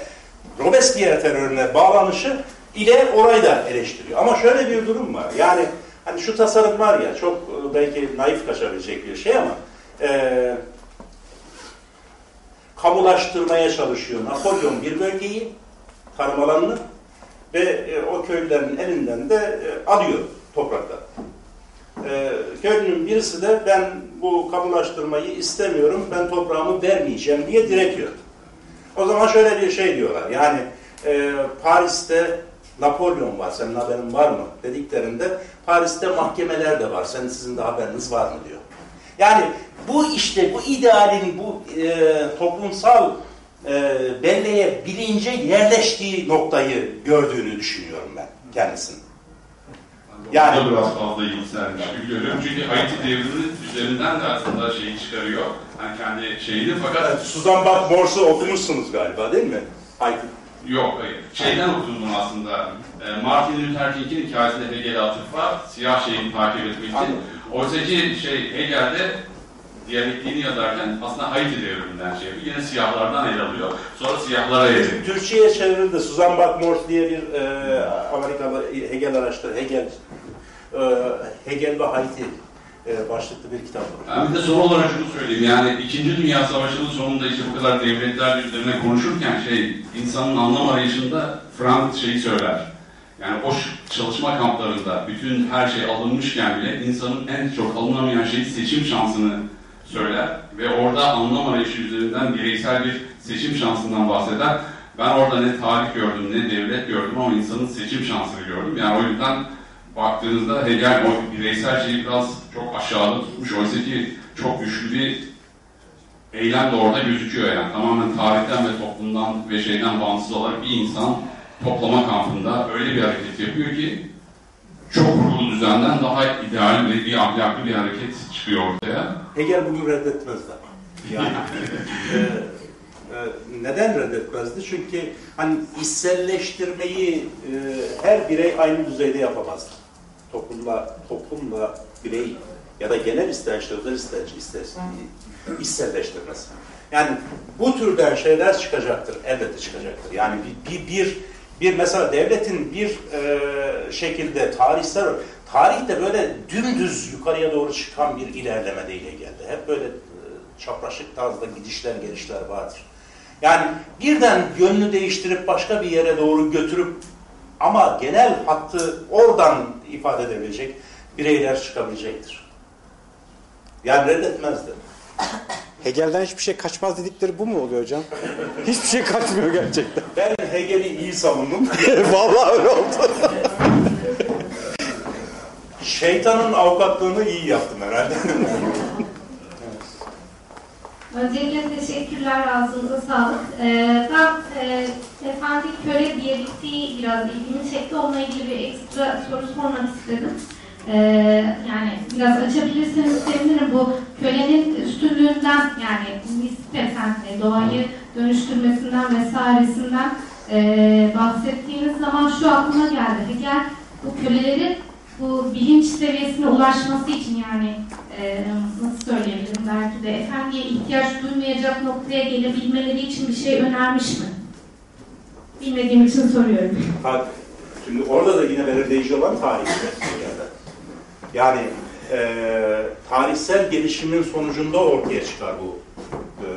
Robespierre terörüne bağlanışı ile orayı da eleştiriyor. Ama şöyle bir durum var. Yani hani şu tasarım var ya çok e, belki naif kaçabilecek bir şey ama e, kamulaştırmaya çalışıyor Napolyon bir bölgeyi, tarım alanını ve e, o köylülerin elinden de e, alıyor toprakları. E, köylünün birisi de ben bu kamulaştırmayı istemiyorum, ben toprağımı vermeyeceğim diye diretiyor. O zaman şöyle bir şey diyorlar, yani e, Paris'te Napolyon var, senin haberin var mı dediklerinde Paris'te mahkemeler de var, senin sizin de haberiniz var mı diyor. Yani bu işte bu idealin bu e, toplumsal e, belleğe bilince yerleştiği noktayı gördüğünü düşünüyorum ben kendisinin. Yani biraz fazla yükselmiş gibi görüyorum. Çünkü Haiti devriminin üzerinden de aslında şeyi çıkarıyor. Yani kendi şeyini fakat Suzan Bak Morse'u okumuşsunuz galiba değil mi? Hayır. Yok, hayır. Şeyden okudum aslında. E, Martin Luther King'in hikayesinde Hegel'e atıf var. Siyah şeyini takip etmek için. Anladım. Oysa ki şey, Hegel'de diyalektiğini yazarken aslında Haiti devriminden şey yapıyor. Yine siyahlardan el alıyor. Sonra siyahlara eğiliyor. Türkçe'ye çevrildi. Suzan Bak Morse diye bir e, Amerikalı Hegel araştırdı. Hegel e, Hegel ve Haiti e, başlıklı bir kitap var. Ben bir de son olarak şunu söyleyeyim. Yani İkinci Dünya Savaşı'nın sonunda işte bu kadar devletler üzerine konuşurken şey, insanın anlam arayışında Frank şeyi söyler. Yani o çalışma kamplarında bütün her şey alınmışken bile insanın en çok alınamayan şeyi seçim şansını söyler. Ve orada anlam arayışı üzerinden bireysel bir seçim şansından bahseder. Ben orada ne tarih gördüm ne devlet gördüm ama insanın seçim şansını gördüm. Yani o yüzden baktığınızda Hegel o bireysel şeyi biraz çok aşağıda tutmuş. Oysa ki çok güçlü bir eylem de orada gözüküyor yani. Tamamen tarihten ve toplumdan ve şeyden bağımsız olarak bir insan toplama kampında öyle bir hareket yapıyor ki çok kurulu düzenden daha ideal ve bir ahlaklı bir hareket çıkıyor ortaya. Hegel bunu reddetmezdi. Yani e, e, neden reddetmezdi? Çünkü hani içselleştirmeyi e, her birey aynı düzeyde yapamazdı. Toplumla, toplumla birey ya da genel istençle özel istenç istersin içselleştirmez. Yani bu türden şeyler çıkacaktır, elbette çıkacaktır. Yani bir, bir, bir, bir mesela devletin bir e, şekilde tarihsel, tarihte böyle dümdüz yukarıya doğru çıkan bir ilerleme değil geldi. Hep böyle e, çapraşık tarzda gidişler gelişler vardır. Yani birden yönünü değiştirip başka bir yere doğru götürüp ama genel hattı oradan ifade edebilecek bireyler çıkabilecektir. Yani reddetmezdi. Hegel'den hiçbir şey kaçmaz dedikleri bu mu oluyor hocam? Hiçbir şey kaçmıyor gerçekten. Ben Hegel'i iyi savundum. Vallahi öyle oldu. Şeytanın avukatlığını iyi yaptım herhalde. Öncelikle teşekkürler, ağzınıza sağlık. Ee, ben e, efendi köle diyalektiği biraz ilgimi çekti. Onunla ilgili bir ekstra soru sormak istedim. Ee, yani biraz açabilirseniz sevinirim. Bu kölenin üstünlüğünden yani nispeten e, doğayı dönüştürmesinden vesairesinden e, bahsettiğiniz zaman şu aklıma geldi. Hegel bu kölelerin bu bilinç seviyesine ulaşması için yani e, nasıl söyleyebilirim belki de efendiye ihtiyaç duymayacak noktaya gelebilmeleri için bir şey önermiş mi? Bilmediğim için soruyorum. Şimdi orada da yine belirleyici olan tarih yani. Yani e, tarihsel gelişimin sonucunda ortaya çıkar bu e,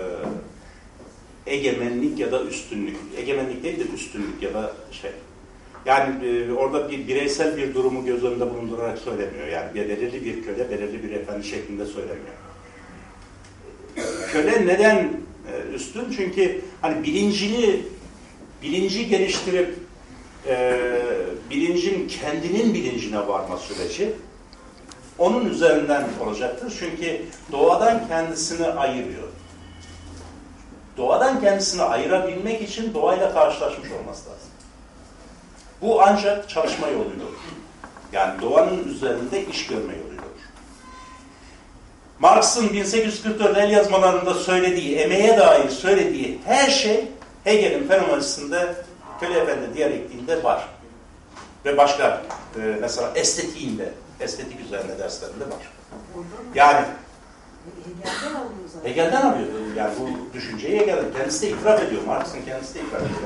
egemenlik ya da üstünlük. Egemenlik değil de üstünlük ya da şey. Yani e, orada bir bireysel bir durumu göz önünde bulundurarak söylemiyor. Yani belirli bir köle, belirli bir efendi şeklinde söylemiyor. Köle neden e, üstün? Çünkü hani bilincini bilinci geliştirip e, bilincin kendinin bilincine varma süreci onun üzerinden olacaktır. Çünkü doğadan kendisini ayırıyor. Doğadan kendisini ayırabilmek için doğayla karşılaşmış olması lazım. Bu ancak çalışma yoluyla olur. Yani doğanın üzerinde iş görme yoluyla olur. Marx'ın 1844 el yazmalarında söylediği, emeğe dair söylediği her şey Hegel'in fenomenolojisinde köle efendi diyalektiğinde var. Ve başka e, mesela estetiğinde estetik üzerine derslerinde var. Yani Hegel'den alıyor. Yani bu düşünceyi Hegel'den. Kendisi de itiraf ediyor. Marx'ın kendisi de itiraf ediyor.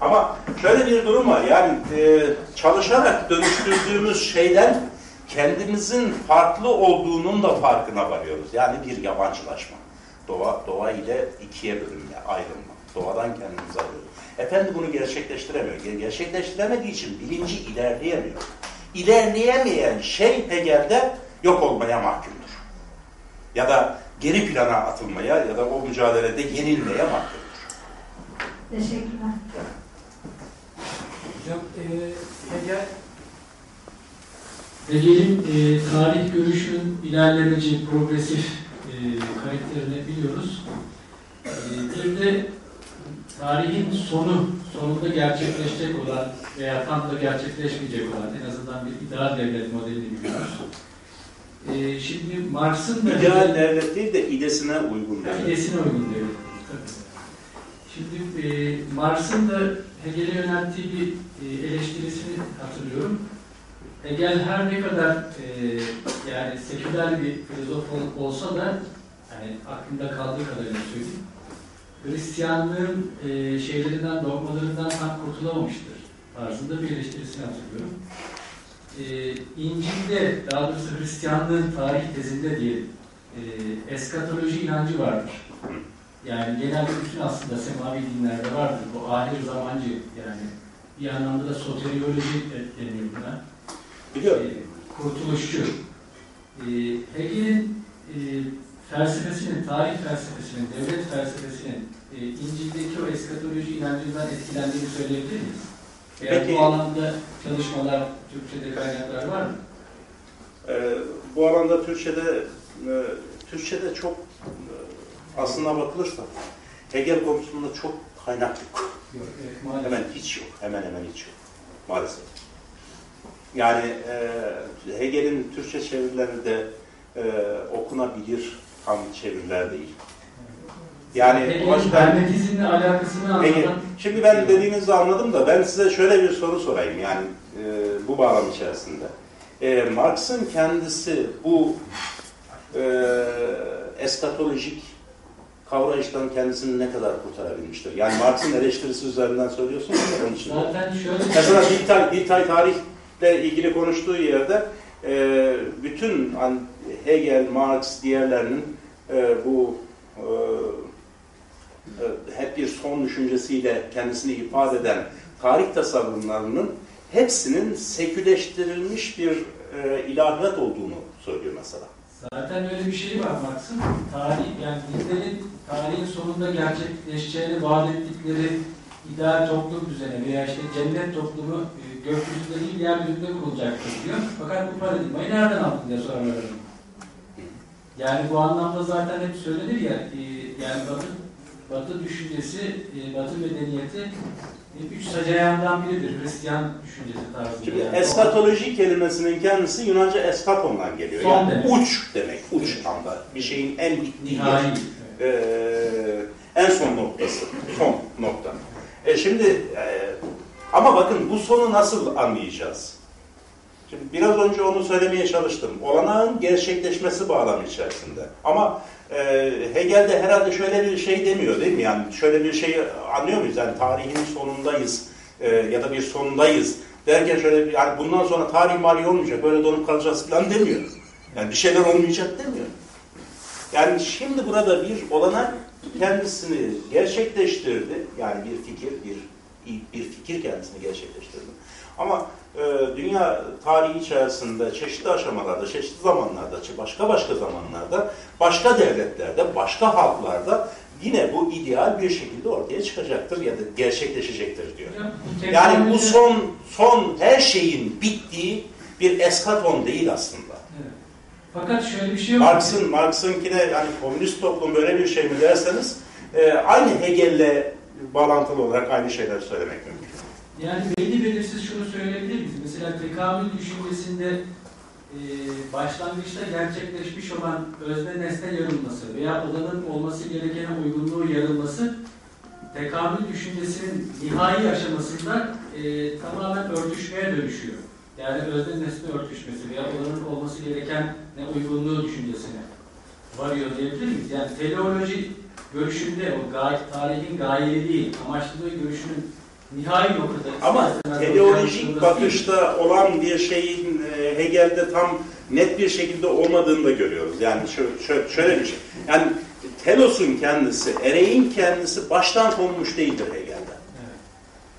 Ama şöyle bir durum var. Yani e, çalışarak dönüştürdüğümüz şeyden kendimizin farklı olduğunun da farkına varıyoruz. Yani bir yabancılaşma. Doğa, doğa ile ikiye bölünme, ayrılma. Doğadan kendimizi alıyoruz. Efendi bunu gerçekleştiremiyor. Ger- Gerçekleştiremediği için bilinci ilerleyemiyor. İlerleyemeyen şey Hegel'de yok olmaya mahkumdur. Ya da geri plana atılmaya ya da o mücadelede yenilmeye mahkumdur. Teşekkürler. Hocam e, Hegel Hegel'in e, tarih görüşünün ilerlemeci, progresif e, karakterini biliyoruz. E, bir de tarihin sonu, sonunda gerçekleşecek olan veya tam da gerçekleşmeyecek olan en azından bir ideal devlet modelini biliyoruz. E, şimdi Marx'ın da İdeal devlet değil de idesine uygun devlet. idesine uygun devlet. Şimdi e, Marx'ın da Hegel'e yönelttiği bir e, eleştirisini hatırlıyorum. Hegel her ne kadar e, yani seküler bir filozof ol- olsa da yani aklımda kaldığı kadarıyla söyleyeyim. Hristiyanlığın e, şeylerinden, dogmalarından tam kurtulamamıştır tarzında bir eleştirisini hatırlıyorum. E, İncil'de, daha doğrusu Hristiyanlığın tarih tezinde diye e, eskatoloji inancı vardır. Yani genelde bütün aslında semavi dinlerde vardır. Bu ahir zamancı yani bir anlamda da soterioloji de- deniyor buna. Biliyorum. Ee, kurtuluşçu. Ee, Hegel'in e, felsefesinin, tarih felsefesinin, devlet felsefesinin e, İncil'deki o eskatoloji inancından etkilendiğini söyleyebilir miyiz? Veya Peki. bu alanda çalışmalar, Türkçe'de kaynaklar var mı? Ee, bu alanda Türkçe'de e, Türkçe'de çok e, aslına bakılırsa Hegel konusunda çok kaynak yok. Yok, evet. Hemen hiç yok. Hemen hemen hiç yok. Maalesef. Yani e, Hegel'in Türkçe çevirileri de e, okunabilir tam çeviriler değil. Yani o Hegel'in açıdan- hermetizmle alakasını Peki, anlatan şimdi ben dediğinizi anladım da ben size şöyle bir soru sorayım yani e, bu bağlam içerisinde. E, Marx'ın kendisi bu e, eskatolojik kavrayıştan kendisini ne kadar kurtarabilmiştir? Yani Marx'ın eleştirisi üzerinden söylüyorsunuz ya onun için. zaten şöyle Mesela Diltay, Diltay tarihle ilgili konuştuğu yerde e, bütün hani Hegel, Marx, diğerlerinin e, bu e, hep bir son düşüncesiyle kendisini ifade eden tarih tasavvurlarının hepsinin seküleştirilmiş bir e, ilahiyat olduğunu söylüyor mesela. Zaten öyle bir şey var Marx'ın. Tarih, yani dinlerin tarihin sonunda gerçekleşeceğini vaat ettikleri ideal toplum düzeni veya işte cennet toplumu e, gökyüzünde değil yeryüzünde kurulacaktır diyor. Fakat bu paradigmayı nereden aldın diye sorarlar. Yani bu anlamda zaten hep söylenir ya, e, yani Batı, Batı düşüncesi, e, Batı medeniyeti e, üç sacayandan biridir. Hristiyan düşüncesi tarzında. Şimdi yani. eskatoloji kelimesinin kendisi Yunanca eskatondan geliyor. Son yani demek. uç demek, uç anda. Bir şeyin en. Nihai. Ee, en son noktası, son nokta. E şimdi e, ama bakın bu sonu nasıl anlayacağız? Şimdi biraz önce onu söylemeye çalıştım. Olanağın gerçekleşmesi bağlamı içerisinde. Ama e, Hegel de herhalde şöyle bir şey demiyor değil mi? Yani şöyle bir şey anlıyor muyuz? Yani tarihin sonundayız e, ya da bir sonundayız derken şöyle bir, yani bundan sonra tarih mali olmayacak, böyle donup kalacağız falan demiyor. Yani bir şeyler olmayacak demiyor. Yani şimdi burada bir olanak kendisini gerçekleştirdi. Yani bir fikir, bir bir fikir kendisini gerçekleştirdi. Ama e, dünya tarihi içerisinde çeşitli aşamalarda, çeşitli zamanlarda, başka başka zamanlarda, başka devletlerde, başka halklarda yine bu ideal bir şekilde ortaya çıkacaktır ya da gerçekleşecektir diyor. Yani bu son son her şeyin bittiği bir eskaton değil aslında. Fakat şöyle bir şey yok. Marx'ın Marx'ınkine yani komünist toplum böyle bir şey mi derseniz e, aynı Hegel'le bağlantılı olarak aynı şeyler söylemek mümkün. Yani belli belirsiz şunu söyleyebilir Mesela tekamül düşüncesinde e, başlangıçta gerçekleşmiş olan özne nesne yarılması veya olanın olması gerekene uygunluğu yarılması tekamül düşüncesinin nihai aşamasında e, tamamen örtüşmeye dönüşüyor. yani özne nesne örtüşmesi veya olanın olması gereken ne uygunluğu düşüncesine varıyor diyebilir miyiz? Yani teleoloji görüşünde o gay, tarihin gayeliği, amaçlılığı görüşünün nihai noktada Ama teleolojik bakışta olan bir şeyin e, Hegel'de tam net bir şekilde olmadığını da görüyoruz. Yani şöyle, şöyle, şöyle bir şey. Yani telos'un kendisi, ereğin kendisi baştan konmuş değildir Hegel'de.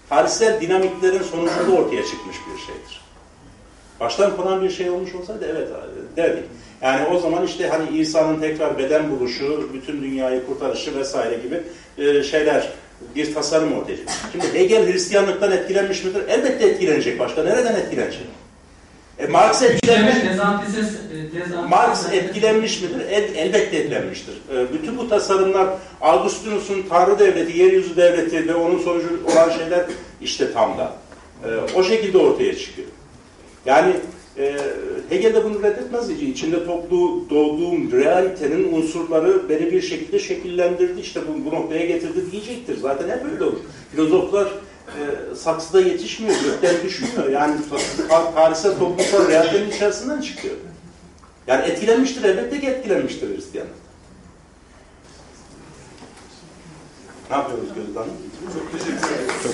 Tarihsel dinamiklerin sonucunda ortaya çıkmış bir şeydir. Baştan konan bir şey olmuş olsaydı evet derdik. Yani o zaman işte hani İsa'nın tekrar beden buluşu, bütün dünyayı kurtarışı vesaire gibi e, şeyler, bir tasarım ortaya çıkmış. Şimdi Hegel Hristiyanlıktan etkilenmiş midir? Elbette etkilenecek. Başka nereden etkilenecek? E, Marx etkilenmiş e, Marx etkilenmiş midir? El, elbette etkilenmiştir. E, bütün bu tasarımlar Augustinus'un Tanrı Devleti, Yeryüzü Devleti ve onun sonucu olan şeyler işte tam da. E, o şekilde ortaya çıkıyor. Yani e, Hegel de bunu reddetmez. İçinde toplu doğduğum realitenin unsurları beni bir şekilde şekillendirdi. işte bu, bu noktaya getirdi diyecektir. Zaten hep öyle olur. Filozoflar e, saksıda yetişmiyor, gökten düşmüyor. Yani ta- tarihsel toplumsal realitenin içerisinden çıkıyor. Yani etkilenmiştir, elbette ki etkilenmiştir Hristiyanlık. Ne yapıyoruz Gözde Hanım? Çok teşekkür ederim. Çok.